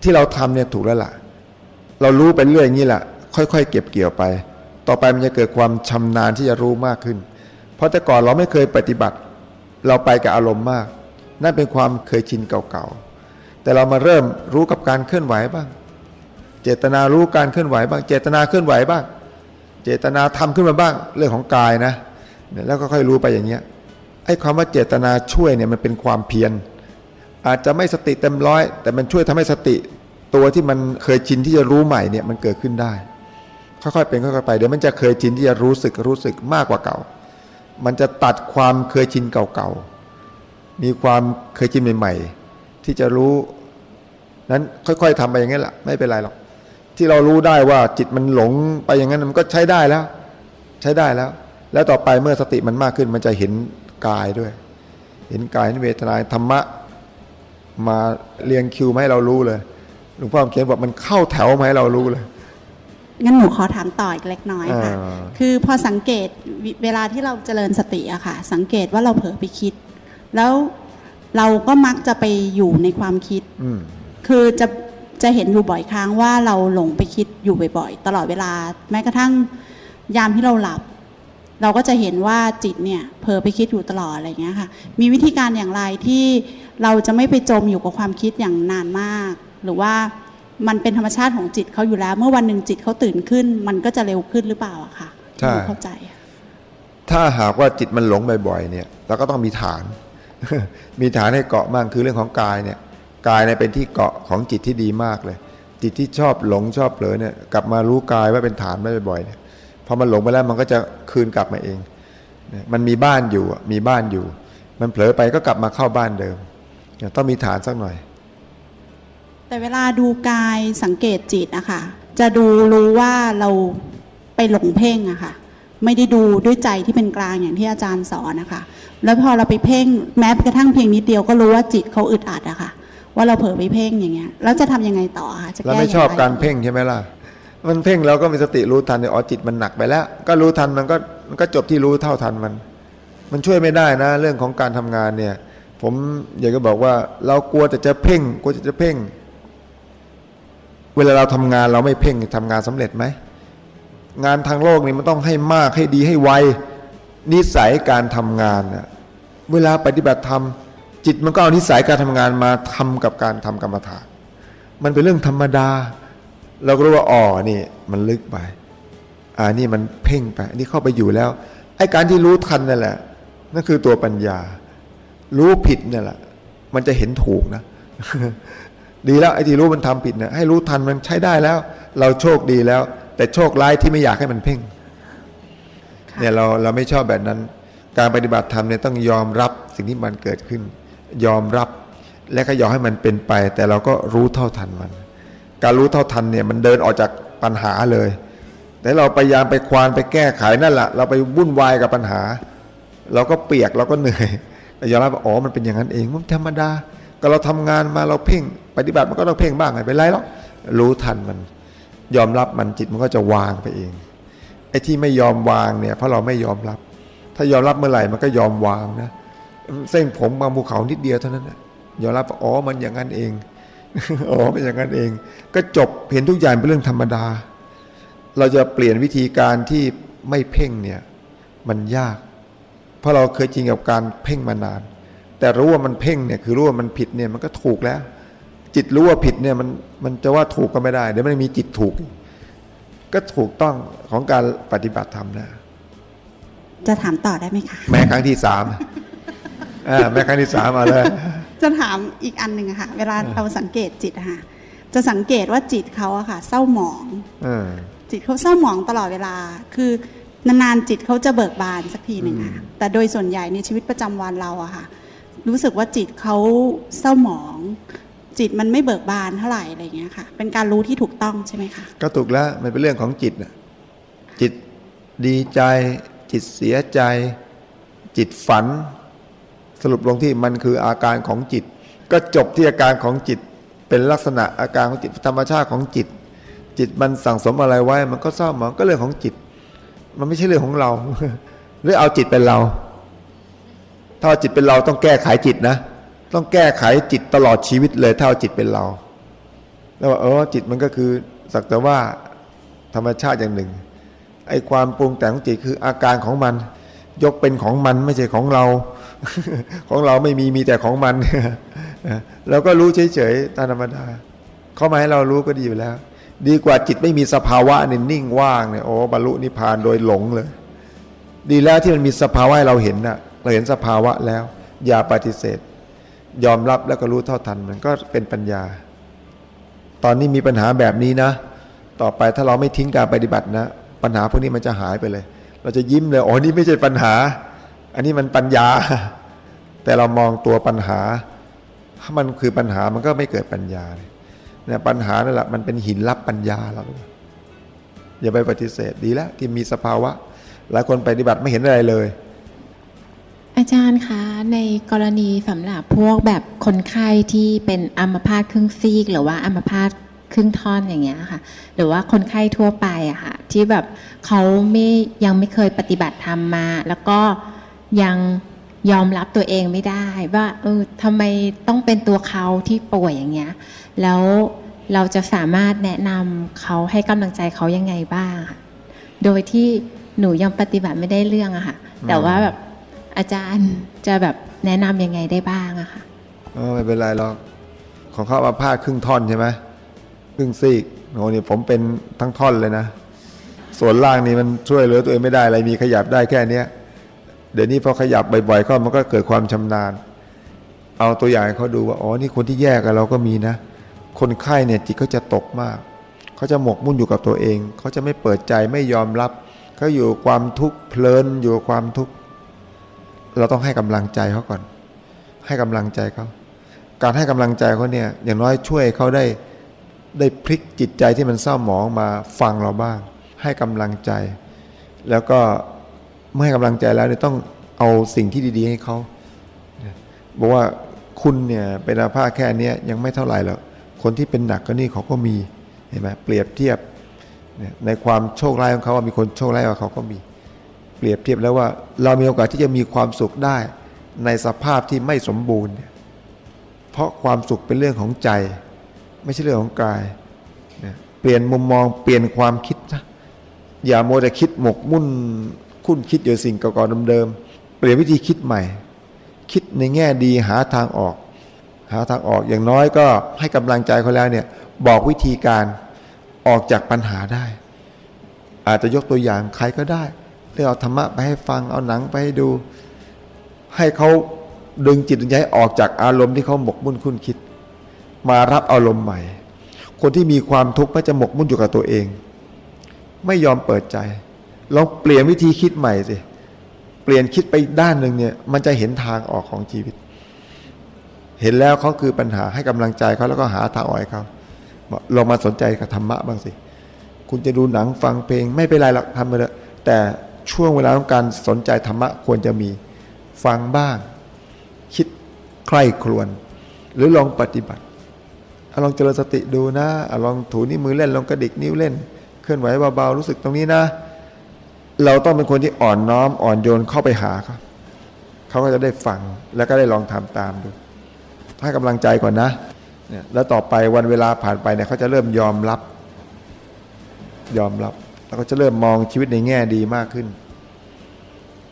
ที่เราทำเนี่ยถูกแล้วล่ะ เรารู้ไปเรื่อยอย่างนี้แหละ ค่อยๆ เก็บเกี่ยวไป ต่อไปมันจะเกิดความชำนาญที่จะรู้มากขึ้น เพราะแต่ก่อนเราไม่เคยปฏิบัติ เราไปกับอารมณ์มาก นั่นเป็นความเคยชินเก่าๆ แต่เรามาเริ่มรู้กับการเคลื่อนไหวบ้าง เจตนารู้การเคลื่อนไหวบ้าง เจตนาเคลื่อนไหวบ้าง เจตนาทำขึ้นมาบ้าง เรื่องของกายนะเนี่ยแล้วก็ค่อยรู้ไปอย่างเงี้ย ไอ้ความว่าเจตนาช่วยเนี่ยมันเป็นความเพียร อาจจะไม่สติเต็มร้อย แต่มันช่วยทำให้สติตัวที่มันเคยชินที่จะรู้ใหม่เนี่ยมันเกิดขึ้นได้ ค่อยๆเป็นค่อยๆไปเดี๋ยวมันจะเคยชินที่จะรู้สึกรู้สึกมากกว่าเก่า มันจะตัดความเคยชินเก่าๆ มีความเคยชินใหม่ ๆ ที่จะรู้นั้นค่อย ๆทำไปอย่างนี้แหละไม่เป็นไรหรอกที่เรารู้ได้ว่าจิตมันหลงไปอย่างนั้นมันก็ใช้ได้แล้ว ใช้ได้แล้ว แล้วต่อไปเมื่อสติมันมากขึ้น มันจะเห็นกายด้วย เห็นกายเห็นเวทนาธรรมะมาเรียงคิวมาให้เรารู้เลยหลวงพ่อเขียนบอกมันเข้าแถวมาให้เรารู้เลย งั้นหนูขอถามต่ออีกเล็กน้อยค่ะ อ่า คือพอสังเกตเวเวลาที่เราเจริญสติอะค่ะ สังเกตว่าเราเผลอไปคิด แล้วเราก็มักจะไปอยู่ในความคิด อืม คือจะจะเห็นอยู่บ่อยครั้งว่าเราหลงไปคิดอยู่บ่อยๆ ตลอดเวลาแม้กระทั่งยามที่เราหลับ เราก็จะเห็นว่าจิตเนี่ยเผลอไปคิดอยู่ตลอดอะไรอย่างเงี้ยค่ะ มีวิธีการอย่างไรที่เราจะไม่ไปจมอยู่กับความคิดอย่างนานมาก หรือว่า มันเป็นธรรมชาติของจิตเขาอยู่แล้ว เมื่อวันหนึ่งจิตเขาตื่นขึ้น มันก็จะเร็วขึ้นหรือเปล่าอะค่ะใช่หนูเข้าใจ ถ้าหากว่าจิตมันหลงบ่อยๆเนี่ยเราก็ต้องมีฐาน มีฐานให้เกาะมากคือเรื่องของกายเนี่ยกายเนี่ยเป็นที่เกาะของจิตที่ดีมากเลย จิตที่ชอบหลงชอบเผลอเนี่ยกลับมารู้กายว่าเป็นฐานไว้บ่อยๆเนี่ยพอมันหลงไปแล้วมันก็จะคืนกลับมาเองเนี่ยมันมีบ้านอยู่อะมีบ้านอยู่ มันเผลอไปก็กลับมาเข้าบ้านเดิมเนี่ยต้องมีฐานสักหน่อย แต่เวลาดูกายสังเกตจิตอะค่ะ จะดูรู้ว่าเราไปหลงเพ่งอะค่ะ ไม่ได้ดูด้วยใจที่เป็นกลางอย่างที่อาจารย์สอนนะคะ แล้วพอเราไปเพ่งแม้กระทั่งเพียงนิดเดียวก็รู้ว่าจิตเขาอึดอัดอะค่ะ ว่าเราเผลอไปเพ่งอย่างเงี้ยแล้วจะทำยังไงต่อคะจะเราแก้ไม่ย่ชอบการเพ่งใช่ไหมล่ะมันเพ่งเราก็มีสติรู้ทันเนี่ยอ๋อจิตมันหนักไปแล้ว ก็รู้ทันมันก็มันก็จบที่รู้เท่าทันมัน มันช่วยไม่ได้นะ เรื่องของการทำงานเนี่ย ผมอยากจะบอกว่าเรากลัวแต่จะเพ่งกลัวจะเพ่ง เวลาเราทำงานเราไม่เพ่งทำงานสำเร็จไหมงานทางโลกนี่มันต้องให้มากให้ดีให้ไวนิสัยการทำงานน่ะเวลาปฏิบัติธรรมจิตมันก็เอานิสัยการทำงานมาทำกับการทำกรรมฐาน มันเป็นเรื่องธรรมดา เราก็รู้ว่าอ๋อนี่มันลึกไปอ่านี่มันเพ่งไปอันนี่เข้าไปอยู่แล้วไอ้การที่รู้ทันนั่นแหละนั่นคือตัวปัญญา รู้ผิดนี่ยแหละ มันจะเห็นถูกนะ ดีแล้วไอ้ที่รู้มันทำผิดเนี่ยให้รู้ทันมันใช้ได้แล้ว เราโชคดีแล้ว แต่โชคร้ายที่ไม่อยากให้มันเพ่งเนี่ยเราเราไม่ชอบแบบนั้น การปฏิบัติธรรมเนี่ยต้องยอมรับสิ่งที่มันเกิดขึ้น ยอมรับและก็ยอมให้มันเป็นไป แต่เราก็รู้เท่าทันมัน การรู้เท่าทันเนี่ยมันเดินออกจากปัญหาเลย แต่เราพยายามไปควานไปแก้ไขนั่นแหละเราไปวุ่นวายกับปัญหา เราก็เปียกเราก็เหนื่อยแต่ยอมรับว่าอ๋อมันเป็นอย่างนั้นเองมันธรรมดา ก็เราทำงานมาเราเพ่ง ปฏิบัติมันก็ต้องเพ่งบ้างไม่เป็นไรหรอกรู้ทันมันยอมรับมันจิตมันก็จะวางไปเองไอ้ที่ไม่ยอมวางเนี่ยเพราะเราไม่ยอมรับ ถ้ายอมรับเมื่อไหร่มันก็ยอมวางนะเส้นผมบางภูเขานิดเดียวเท่านั้นนะยอมรับอ๋อมันอย่างนั้นเองอ๋อเป็นอย่างนั้นเอง ก็จบเห็นทุกอย่างเป็นเรื่องธรรมดา เราจะเปลี่ยนวิธีการที่ไม่เพ่งเนี่ยมันยาก เพราะเราเคยจริงกับการเพ่งมานาน แต่รู้ว่ามันเพ่งเนี่ยคือรู้ว่ามันผิดเนี่ยมันก็ถูกแล้ว จิตรู้ว่าผิดเนี่ยมันมันจะว่าถูกก็ไม่ได้เดี๋ยวมันมีจิตถูก ก็ถูกต้องของการปฏิบัติธรรมนะจะถามต่อได้ไหมคะแม้ครั้งที่สามอ่าแม้ครั้งที่สามมาเลยจะถามอีกอันหนึ่งอะค่ะ เวลาเราสังเกตจิตอะค่ะ จะสังเกตว่าจิตเขาอะค่ะ เศร้าหมองเออจิตเขาเศร้าหมองตลอดเวลา คือนานๆจิตเขาจะเบิกบานสักทีหนึ่งค่ะ แต่โดยส่วนใหญ่ในชีวิตประจำวันเราอะค่ะ รู้สึกว่าจิตเขาเศร้าหมอง จิตมันไม่เบิกบานเท่าไหร่อะไรอย่างเงี้ยค่ะ เป็นการรู้ที่ถูกต้องใช่ไหมคะก็ถูกแล้วมันเป็นเรื่องของจิตนะจิตดีใจ จิตเสียใจ จิตฝัน สรุปลงที่มันคืออาการของจิต ก็จบที่อาการของจิตเป็นลักษณะอาการของจิตธรรมชาติของจิต จิตมันสั่งสมอะไรไว้ มันก็เศร้าหมองก็เรื่องของจิต มันไม่ใช่เรื่องของเรา หรือเอาจิตเป็นเรา ถ้าจิตเป็นเราต้องแก้ไขจิตนะ ต้องแก้ไขจิตตลอดชีวิตเลยถ้าจิตเป็นเรา แล้วว่าเออจิตมันก็คือสักแต่ว่าธรรมชาติอย่างหนึ่งไอ้ความปรุงแต่งของจิตคืออาการของมัน ยกเป็นของมันไม่ใช่ของเรา ของเราไม่มีมีแต่ของมันเราก็รู้เฉยๆตามธรรมดาเข้ามาให้เรารู้ก็ดีอยู่แล้ว ดีกว่าจิตไม่มีสภาวะนิ่นิ่งว่างเนี่ยโอ้บรรลุนิพพานโดยหลงเลย ดีแล้วที่มันมีสภาวะให้เราเห็นนะ เราเห็นสภาวะแล้ว อย่าปฏิเสธ ยอมรับแล้วก็รู้เท่าทันมันก็เป็นปัญญา ตอนนี้มีปัญหาแบบนี้นะ ต่อไปถ้าเราไม่ทิ้งการปฏิบัตินะ ปัญหาพวกนี้มันจะหายไปเลย เราจะยิ้มเลยอ๋อนี่ไม่ใช่ปัญหา อันนี้มันปัญญา แต่เรามองตัวปัญหา ถ้ามันคือปัญหามันก็ไม่เกิดปัญญาเลยเนี่ยปัญหานั่นแหละมันเป็นหินรับปัญญาเราอย่าไปปฏิเสธดีแล้วที่มีสภาวะหลายคนปฏิบัติไม่เห็นอะไรเลย อาจารย์คะ ในกรณีสำหรับพวกแบบคนไข้ที่เป็นอัมพาตครึ่งซีก หรือว่าอัมพาตครึ่งท่อนอย่างเงี้ยค่ะ หรือว่าคนไข้ทั่วไปอะค่ะ ที่แบบเขาไม่ยังไม่เคยปฏิบัติธรรมมา แล้วก็ยังยอมรับตัวเองไม่ได้ ว่าเออทำไมต้องเป็นตัวเขาที่ป่วยอย่างเงี้ย แล้วเราจะสามารถแนะนำเขาให้กำลังใจเขายังไงบ้าง โดยที่หนูยังปฏิบัติไม่ได้เรื่องอะค่ะ แต่ว่าแบบ อาจารย์จะแบบแนะนำยังไงได้บ้างอะค่ะเออไม่เป็นไรหรอกของเขามาพาดครึ่งท่อนใช่ไหมครึ่งซีกโอ้นี่ผมเป็นทั้งท่อนเลยนะ ส่วนล่างนี่มันช่วยเหลือตัวเองไม่ได้อะไรมีขยับได้แค่เนี้ยเดี๋ยวนี้พอขยับบ่อยๆเข้ามันก็เกิดความชำนาญ เอาตัวอย่างให้เขาดูว่าอ๋อนี่คนที่แยกกับเราก็มีนะ คนไข้เนี่ยจิตเขาจะตกมากเขาจะหมกมุ่นอยู่กับตัวเองเขาจะไม่เปิดใจไม่ยอมรับเขาอยู่ความทุกข์เพลินอยู่ความทุกข์ เราต้องให้กำลังใจเขาก่อน ให้กำลังใจเขา การให้กำลังใจเขาเนี่ย อย่างน้อยช่วยเขาได้ได้พลิกจิตใจที่มันเศร้าหมองมาฟังเราบ้าง ให้กำลังใจ แล้วก็เมื่อให้กำลังใจแล้วเนี่ยต้องเอาสิ่งที่ดี ๆ ให้เขาบอกว่าคุณเนี่ยเป็นอาภาษแค่เนี้ยยังไม่เท่าไหร่หรอกคนที่เป็นหนักก็นี่เขาก็มีเห็นไหมเปรียบเทียบในความโชคร้ายของเขาว่ามีคนโชคร้ายกว่าเขาก็มี เปรียบเทียบแล้วว่า เรามีโอกาสที่จะมีความสุขได้ ในสภาพที่ไม่สมบูรณ์ เพราะความสุขเป็นเรื่องของใจ ไม่ใช่เรื่องของกายเนี่ยเปลี่ยนมุมมองเปลี่ยนความคิดนะอย่าโมวแต่คิดหมกมุ่นคุ้นคิดอยู่สิ่งเก่าๆเดิมๆเปลี่ยนวิธีคิดใหม่ คิดในแง่ดีหาทางออก หาทางออกอย่างน้อยก็ให้กำลังใจเขาแล้วเนี่ยบอกวิธีการออกจากปัญหาได้ อาจจะยกตัวอย่างใครก็ได้ รือเอาธรรมะไปให้ฟังเอาหนังไปให้ดู ให้เขาดึงจิตดึงใจออกจากอารมณ์ที่เขาหมกมุ่นคุ้นคิด มารับอารมณ์ใหม่ คนที่มีความทุกข์ก็จะหมกมุ่นอยู่กับตัวเอง ไม่ยอมเปิดใจลองเปลี่ยนวิธีคิดใหม่สิเปลี่ยนคิดไปด้านหนึ่งเนี่ย มันจะเห็นทางออกของชีวิต เห็นแล้วเขาคือปัญหาให้กำลังใจเขาแล้วก็หาทางออกให้เขาลองมาสนใจกับธรรมะบ้างสิ คุณจะดูหนังฟังเพลง ไม่เป็นไรหรอกทำไปเลยแต่ ช่วงเวลาของการสนใจธรรมะควรจะมีฟังบ้าง คิดใคร่ครวญหรือลองปฏิบัติอลองเจริญสติดูนะอลองถูนิ้วมือเล่นลองกระดิกนิ้วเล่น เคลื่อนไหวเบาๆรู้สึกตรงนี้นะ เราต้องเป็นคนที่อ่อนน้อมอ่อนโยนเข้าไปหาเขาเขาก็จะได้ฟังแล้วก็ได้ลองทำตามดูให้กำลังใจก่อนนะเนี่ยแล้วต่อไปวันเวลาผ่านไปเนี่ยเขาจะเริ่มยอมรับ ยอมรับ แล้วก็จะเริ่มมองชีวิตในแง่ดีมากขึ้น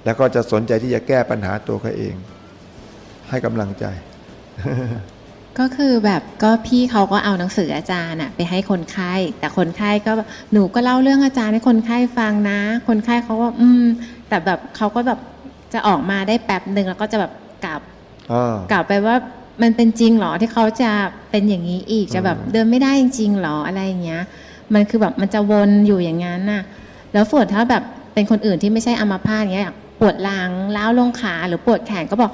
แล้วก็จะสนใจที่จะแก้ปัญหาตัวเขาเอง ให้กำลังใจ ก็คือแบบก็พี่เขาก็เอาหนังสืออาจารย์อะไปให้คนไข้แต่คนไข้ก็แบบหนูก็เล่าเรื่องอาจารย์ให้คนไข้ฟังนะ คนไข้เขาก็อืม แต่แบบเขาก็แบบจะออกมาได้แป๊บหนึ่งแล้วก็จะแบบกลับอ่ากลับไปว่ามันเป็นจริงเหรอที่เขาจะเป็นอย่างนี้อีกจะแบบอืมเดินไม่ได้จริงๆหรออะไรอย่างเงี้ย มันคือแบบมันจะวนอยู่อย่างนั้นน่ะ แล้วฝนถ้าแบบเป็นคนอื่นที่ไม่ใช่อัมพาตเงี้ยปวดหลังล้าวลงขาหรือปวดแขนก็บอก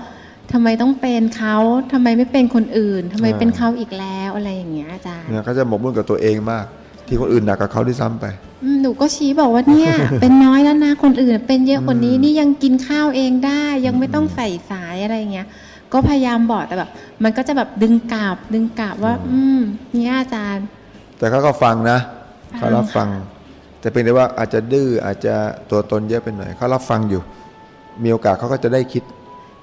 ทำไมต้องเป็นเขาทำไมไม่เป็นคนอื่นทำไมเป็นเขาอีกแล้วอะไรอย่างเงี้ยอาจารย์เนี่ยเขาจะหมกมุ่นกับตัวเองมาก ที่คนอื่นหนักกับเขาที่ซ้ำไปอืมหนูก็ชี้บอกว่าเนี่ย เป็นน้อยแล้วนะคนอื่น เป็นเยอะกว่านี้นี่ยังกินข้าวเองได้ ยังไม่ต้องใส่สายอะไรเงี้ยก็พยายามบอกแต่แบบ มันก็จะแบบดึงกลับดึงกลับว่า อืมเนี่ยอาจารย์ แต่เขาก็ฟังนะฟัง เขารับฟัง แต่เป็นแต่ว่าอาจจะดื้ออาจจะตัวตนเยอะไปหน่อยเขารับฟังอยู่ มีโอกาสเขาก็จะได้คิด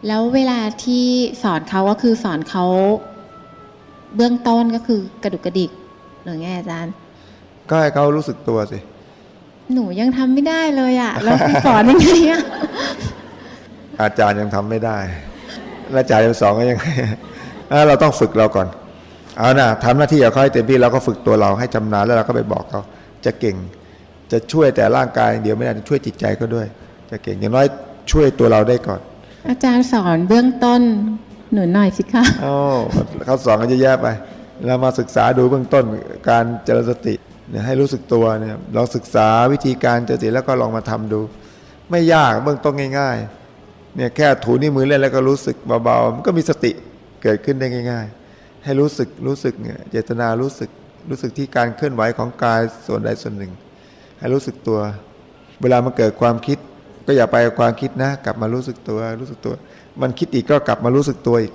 แล้วเวลาที่สอนเขาก็คือสอนเขาเบื้องต้นก็คือกระดุกกระดิกหรือไงอาจารย์ ก็ให้เขารู้สึกตัวสิหนูยังทำไม่ได้เลยอะแล้วพี่สอนยังไงอะอาจารย์ยังทำไม่ได้ แล้วอาจารย์จะสอนก็ยังไงอะเราต้องฝึกเราก่อน เอานะทำหน้าที่กับเขาให้เต็มที่เราก็ฝึกตัวเราให้จำนานแล้วเราก็ไปบอกเขาจะเก่ง จะช่วยแต่ร่างกายอย่างเดียวไม่ได้ช่วยจิตใจก็ด้วย จะเก่งอย่างน้อยช่วยตัวเราได้ก่อน อาจารย์สอนเบื้องต้นหนูหน่อยสิคะโอ้เขาสอนกันเยอะแยะไป เรามาศึกษาดูเบื้องต้นการเจริญสติเนี่ยให้รู้สึกตัวเนี่ยลองศึกษาวิธีการเจริญสติแล้วก็ลองมาทำดู ไม่ยากเบื้องต้นง่าย ๆ เนี่ยแค่ถูนิ้วมือเล่นแล้วก็รู้สึกเบาๆมันก็มีสติเกิดขึ้นได้ง่าย ๆ ให้รู้สึกรู้สึกเนี่ยเจตนารู้สึกรู้สึกที่การเคลื่อนไหวของกายส่วนใดส่วนหนึ่ง ให้รู้สึกตัว เวลามันเกิดความคิด ก็อย่าไปความคิดนะ กลับมารู้สึกตัวรู้สึกตัว มันคิดอีกก็กลับมารู้สึกตัวอีก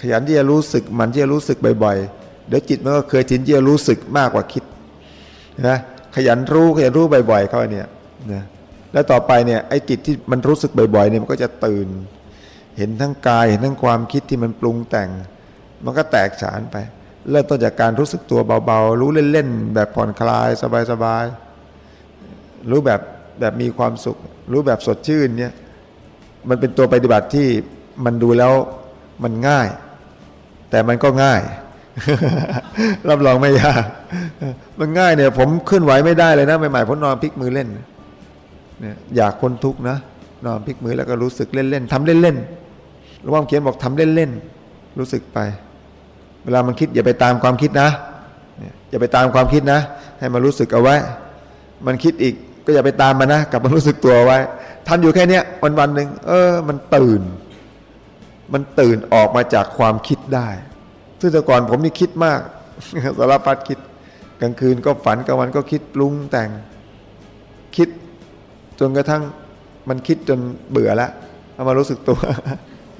ขยันที่จะรู้สึกมันที่จะรู้สึกบ่อยๆ เดี๋ยวจิตมันก็เคยชินที่จะรู้สึกมากกว่าคิดนะขยันรู้ขยันรู้บ่อยๆเข้าเนี่ยนะแล้วต่อไปเนี่ยไอ้จิตที่มันรู้สึกบ่อยๆเนี่ยมันก็จะตื่น เห็นทั้งกายเห็นทั้งความคิดที่มันปรุงแต่ง มันก็แตกฉานไปเริ่มต้นจากการรู้สึกตัวเบาๆ รู้เล่นๆ แบบผ่อนคลายสบายๆ รู้แบบแบบมีความสุข รู้แบบสดชื่นเนี่ยมันเป็นตัวปฏิบัติที่มันดูแล้วมันง่าย แต่มันก็ง่าย รับรองไม่ยากมันง่ายเนี่ย ผมเคลื่อนไหวไม่ได้เลยนะใหม่ๆผมนอนพลิกมือเล่นเนี่ยอยากคนทุกนะนอนพลิกมือแล้วก็รู้สึกเล่นๆทำเล่นๆระว่าเขียนบอกทำเล่นๆรู้สึกไป เวลามันคิดอย่าไปตามความคิดนะ อย่าไปตามความคิดนะ ให้มันรู้สึกเอาไว้ มันคิดอีกก็อย่าไปตามมันนะกลับมารู้สึกตัวไว้ทำอยู่แค่เนี้ยวันวันหนึ่งเออ มันตื่น มันตื่นออกมาจากความคิดได้ซึ่งแต่ก่อนผมนี่คิดมากสารพัดคิด กลางคืนก็ฝันกลางวันก็คิดปรุงแต่ง คิดจนกระทั่งมันคิดจนเบื่อแล้วเอามารู้สึกตัว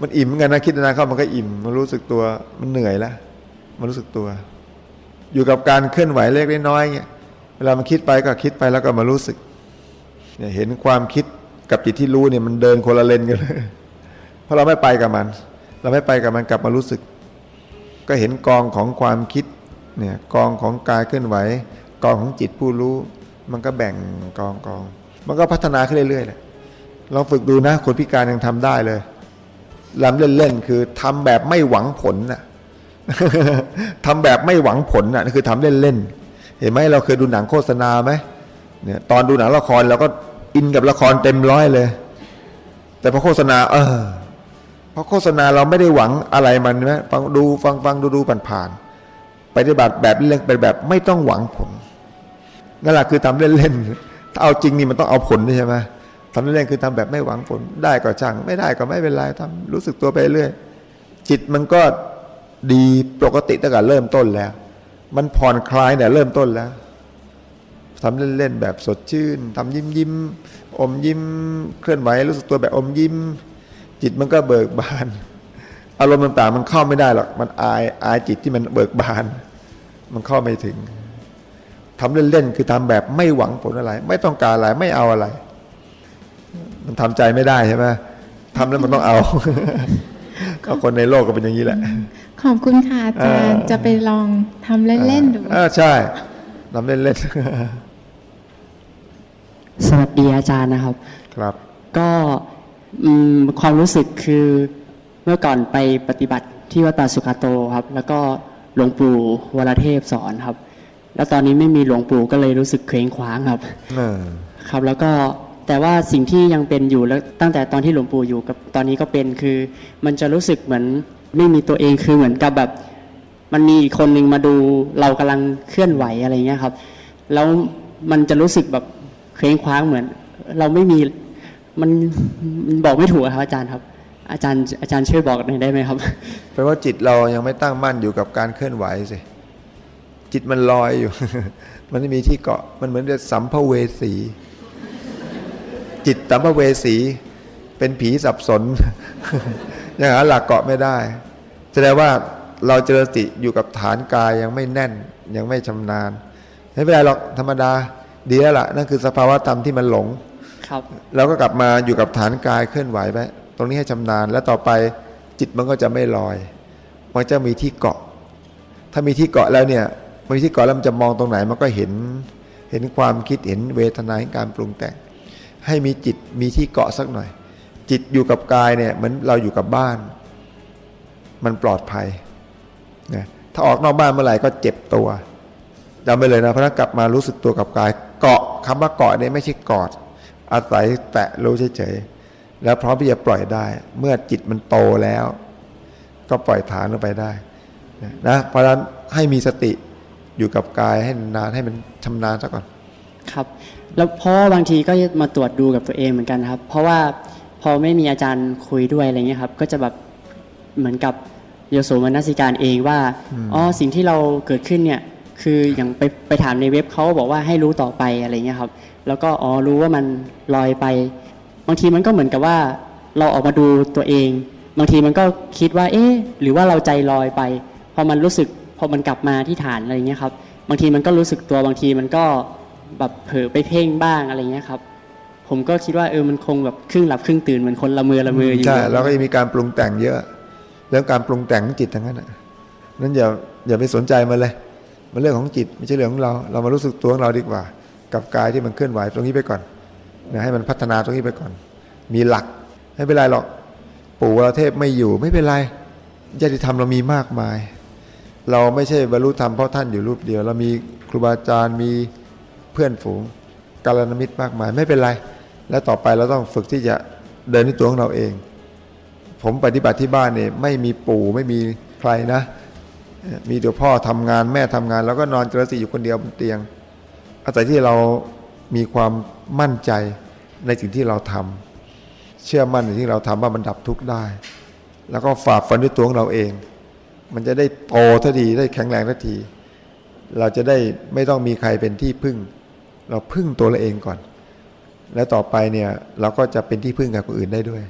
มันอิ่มเหมือนกันนะคิดนานเข้ามันก็อิ่ม มันรู้สึกตัวมันเหนื่อยแล้ว มันรู้สึกตัว อยู่กับการเคลื่อนไหวเล็กน้อยเงี้ยเวลามันคิดไปก็คิดไปแล้วก็มารู้สึกเนี่ยเห็นความคิดกับจิตที่รู้เนี่ยมันเดินคนละเลนกันเลยเพราะเราไม่ไปกับมัน เราไม่ไปกับมันกลับมารู้สึก ก็เห็นกองของความคิดเนี่ยกองของกายเคลื่อนไหว กองของจิตผู้รู้ มันก็แบ่งกองกอง มันก็พัฒนาขึ้นเรื่อยๆแหละลองฝึกดูนะคนพิการยังทำได้เลยลำเล่นๆคือทำแบบไม่หวังผลน่ะ ทำแบบไม่หวังผลน่ะนั่นคือทำเล่นๆเห็นไหมเราเคยดูหนังโฆษณาไหมเนี่ยตอนดูหนังละครเราก็อินกับละครเต็มร้อยเลย แต่พอโฆษณา เออพราะโฆษณาเราไม่ได้หวังอะไรมันไหมฟังดูฟังฟังดูดูผ่านผ่านๆปฏิบัติแบบเล่นเป็นแบบไม่ต้องหวังผลนั่นแหละคือทำเล่นๆถ้าเอาจริงนี่มันต้องเอาผลใช่ไหมทำเล่นๆคือทำแบบไม่หวังผล ได้ก็ช่าง ไม่ได้ก็ไม่เป็นไรทำรู้สึกตัวไปเรื่อยจิตมันก็ ดีปกติตั้งแต่เริ่มต้นแล้ว มันผ่อนคลายเนี่ยเริ่มต้นแล้วทำเล่นๆแบบสดชื่นทำยิ้มยิ้มๆอมยิ้มเคลื่อนไหวรู้สึกตัวแบบอมยิ้ม จิตมันก็เบิกบาน อารมณ์ต่างๆ มันเข้าไม่ได้หรอกมันอายอายจิตที่มันเบิกบาน มันเข้าไม่ถึงทำเล่นๆคือทำแบบไม่หวังผลอะไร ไม่ต้องการอะไรไม่เอาอะไร มันทำใจไม่ได้ใช่ไหมทำแล้วมันต้องเอาก็คนในโลกก็เป็นอย่างนี้แหละ ขอบคุณค่ะอาจารย์เออจะไปลองทำเล่นๆดูเออใช่ทำเล่นสวัสดีอาจารย์นะครับๆครับ ก็อืมความรู้สึกคือเมื่อก่อนไปปฏิบัติที่วัดป่าสุกาโตครับ แล้วก็หลวงปู่วรเทพสอนครับ แล้วตอนนี้ไม่มีหลวงปู่ก็เลยรู้สึกเคว้งคว้างครับเออครับ แล้วก็แต่ว่าสิ่งที่ยังเป็นอยู่แล้วตั้งแต่ตอนที่หลวงปู่อยู่กับตอนนี้ก็เป็นคือ มันจะรู้สึกเหมือน ไม่มีตัวเองคือเหมือนกับแบบ มันมีอีกคนหนึ่งมาดูเรากำลังเคลื่อนไหวอะไรเงี้ยครับ แล้วมันจะรู้สึกแบบเคว้งคว้างเหมือน เราไม่มีมันมันบอกไม่ถูกครับอาจารย์ครับ อาจารย์อาจารย์ช่วยบอกหน่อยได้ไหมครับแปลว่าจิตเรายังไม่ตั้งมั่นอยู่กับการเคลื่อนไหวสิจิตมันลอยอยู่ มันไม่มีที่เกาะมันเหมือนจะสัมภเวสี จิตสัมภเวสี เป็นผีสับสน ยังหาหลักเกาะไม่ได้ แสดงว่าเราเจริญสติอยู่กับฐานกายยังไม่แน่นยังไม่ชำนาญไม่เป็นไรหรอกธรรมดาดีแล้วล่ะนั่นคือสภาวะธรรมที่มันหลงครับเราก็กลับมาอยู่กับฐานกายเคลื่อนไหวไปตรงนี้ให้ชำนาญแล้วต่อไปจิตมันก็จะไม่ลอย มันจะมีที่เกาะ ถ้ามีที่เกาะแล้วเนี่ยมีที่เกาะแล้วมันจะมองตรงไหนมันก็เห็นเห็นความคิดเห็นเวทนาเห็นการปรุงแต่ง ให้มีจิตมีที่เกาะสักหน่อย จิตอยู่กับกายเนี่ยเหมือนเราอยู่กับบ้าน มันปลอดภัยนะถ้าออกนอกบ้านเมื่อไหร่ก็เจ็บตัวจำไปเลยนะเพราะนั้นกลับมารู้สึกตัวกับกาย เกาะคำว่าเกาะเนี่ยไม่ใช่กอด อาศัยแตะรู้เฉยๆแล้วพร้อมที่จะปล่อยได้ เมื่อจิตมันโตแล้ว ก็ปล่อยฐานลงไปได้นะเพราะฉะนั้นให้มีสติอยู่กับกายให้นานให้มันชำนาญซะก่อนครับ แล้วเพราะว่าบางทีก็มาตรวจดูกับตัวเองเหมือนกันครับ เพราะว่า อไม่มีอาจารย์คุยด้วยอะไรเงี้ยครับ ก็จะแบบเหมือนกับโยโสมนสิการเองว่าอ๋อสิ่งที่เราเกิดขึ้นเนี่ยคืออย่างไปไปถามในเว็บเขาบอกว่าให้รู้ต่อไปอะไรเงี้ยครับ แล้วก็อ๋อรู้ว่ามันลอยไปบางทีมันก็เหมือนกับว่าเราออกมาดูตัวเอง บางทีมันก็คิดว่า เอ๊ะหรือว่าเราใจลอยไป พอมันรู้สึกพอมันกลับมาที่ฐานอะไรเงี้ยครับ บางทีมันก็รู้สึกตัวบางทีมันก็แบบเผลอไปเพ่งบ้างอะไรเงี้ยครับ ผมก็คิดว่าเออมันคงแบบครึ่งหลับครึ่งตื่นเหมือนคนละเมอละเมออยู่ใช่แล้วก็จะมีการปรุงแต่งเยอะเรื่องการปรุงแต่งของจิตทั้งนั้นน่ะนั้นอย่าอย่าไปสนใจมันเลย มันเรื่องของจิตไม่ใช่เรื่องของเรา เรามารู้สึกตัวของเราดีกว่า กับกายที่มันเคลื่อนไหวตรงนี้ไปก่อนนะให้มันพัฒนาตรงนี้ไปก่อน มีหลักไม่เป็นไรหรอกปู่วรเทพไม่อยู่ไม่เป็นไรญาติธรรมเรามีมากมาย เราไม่ใช่บรรลุธรรมเพราะท่านอยู่รูปเดียว เรามีครูบาอาจารย์มีเพื่อนฝูงกาลนมิตรมากมาย ไม่เป็นไร แล้วต่อไปเราต้องฝึกที่จะเดินด้วยตัวของเราเอง ผมปฏิบัติที่บ้านเนี่ยไม่มีปู่ไม่มีใครนะ มีแต่พ่อทำงานแม่ทำงาน แล้วก็นอนเจริญสติอยู่คนเดียวบนเตียง อาศัยที่เรามีความมั่นใจในสิ่งที่เราทำเชื่อมั่นในที่เราทำว่ามันดับทุกข์ได้ แล้วก็ฝ่าฟันด้วยตัวของเราเอง มันจะได้โตทันทีได้แข็งแรงทันที เราจะได้ไม่ต้องมีใครเป็นที่พึ่ง เราพึ่งตัวเราเองก่อน แล้วต่อไปเนี่ยเราก็จะเป็นที่พึ่งกับคนอื่นได้ด้วย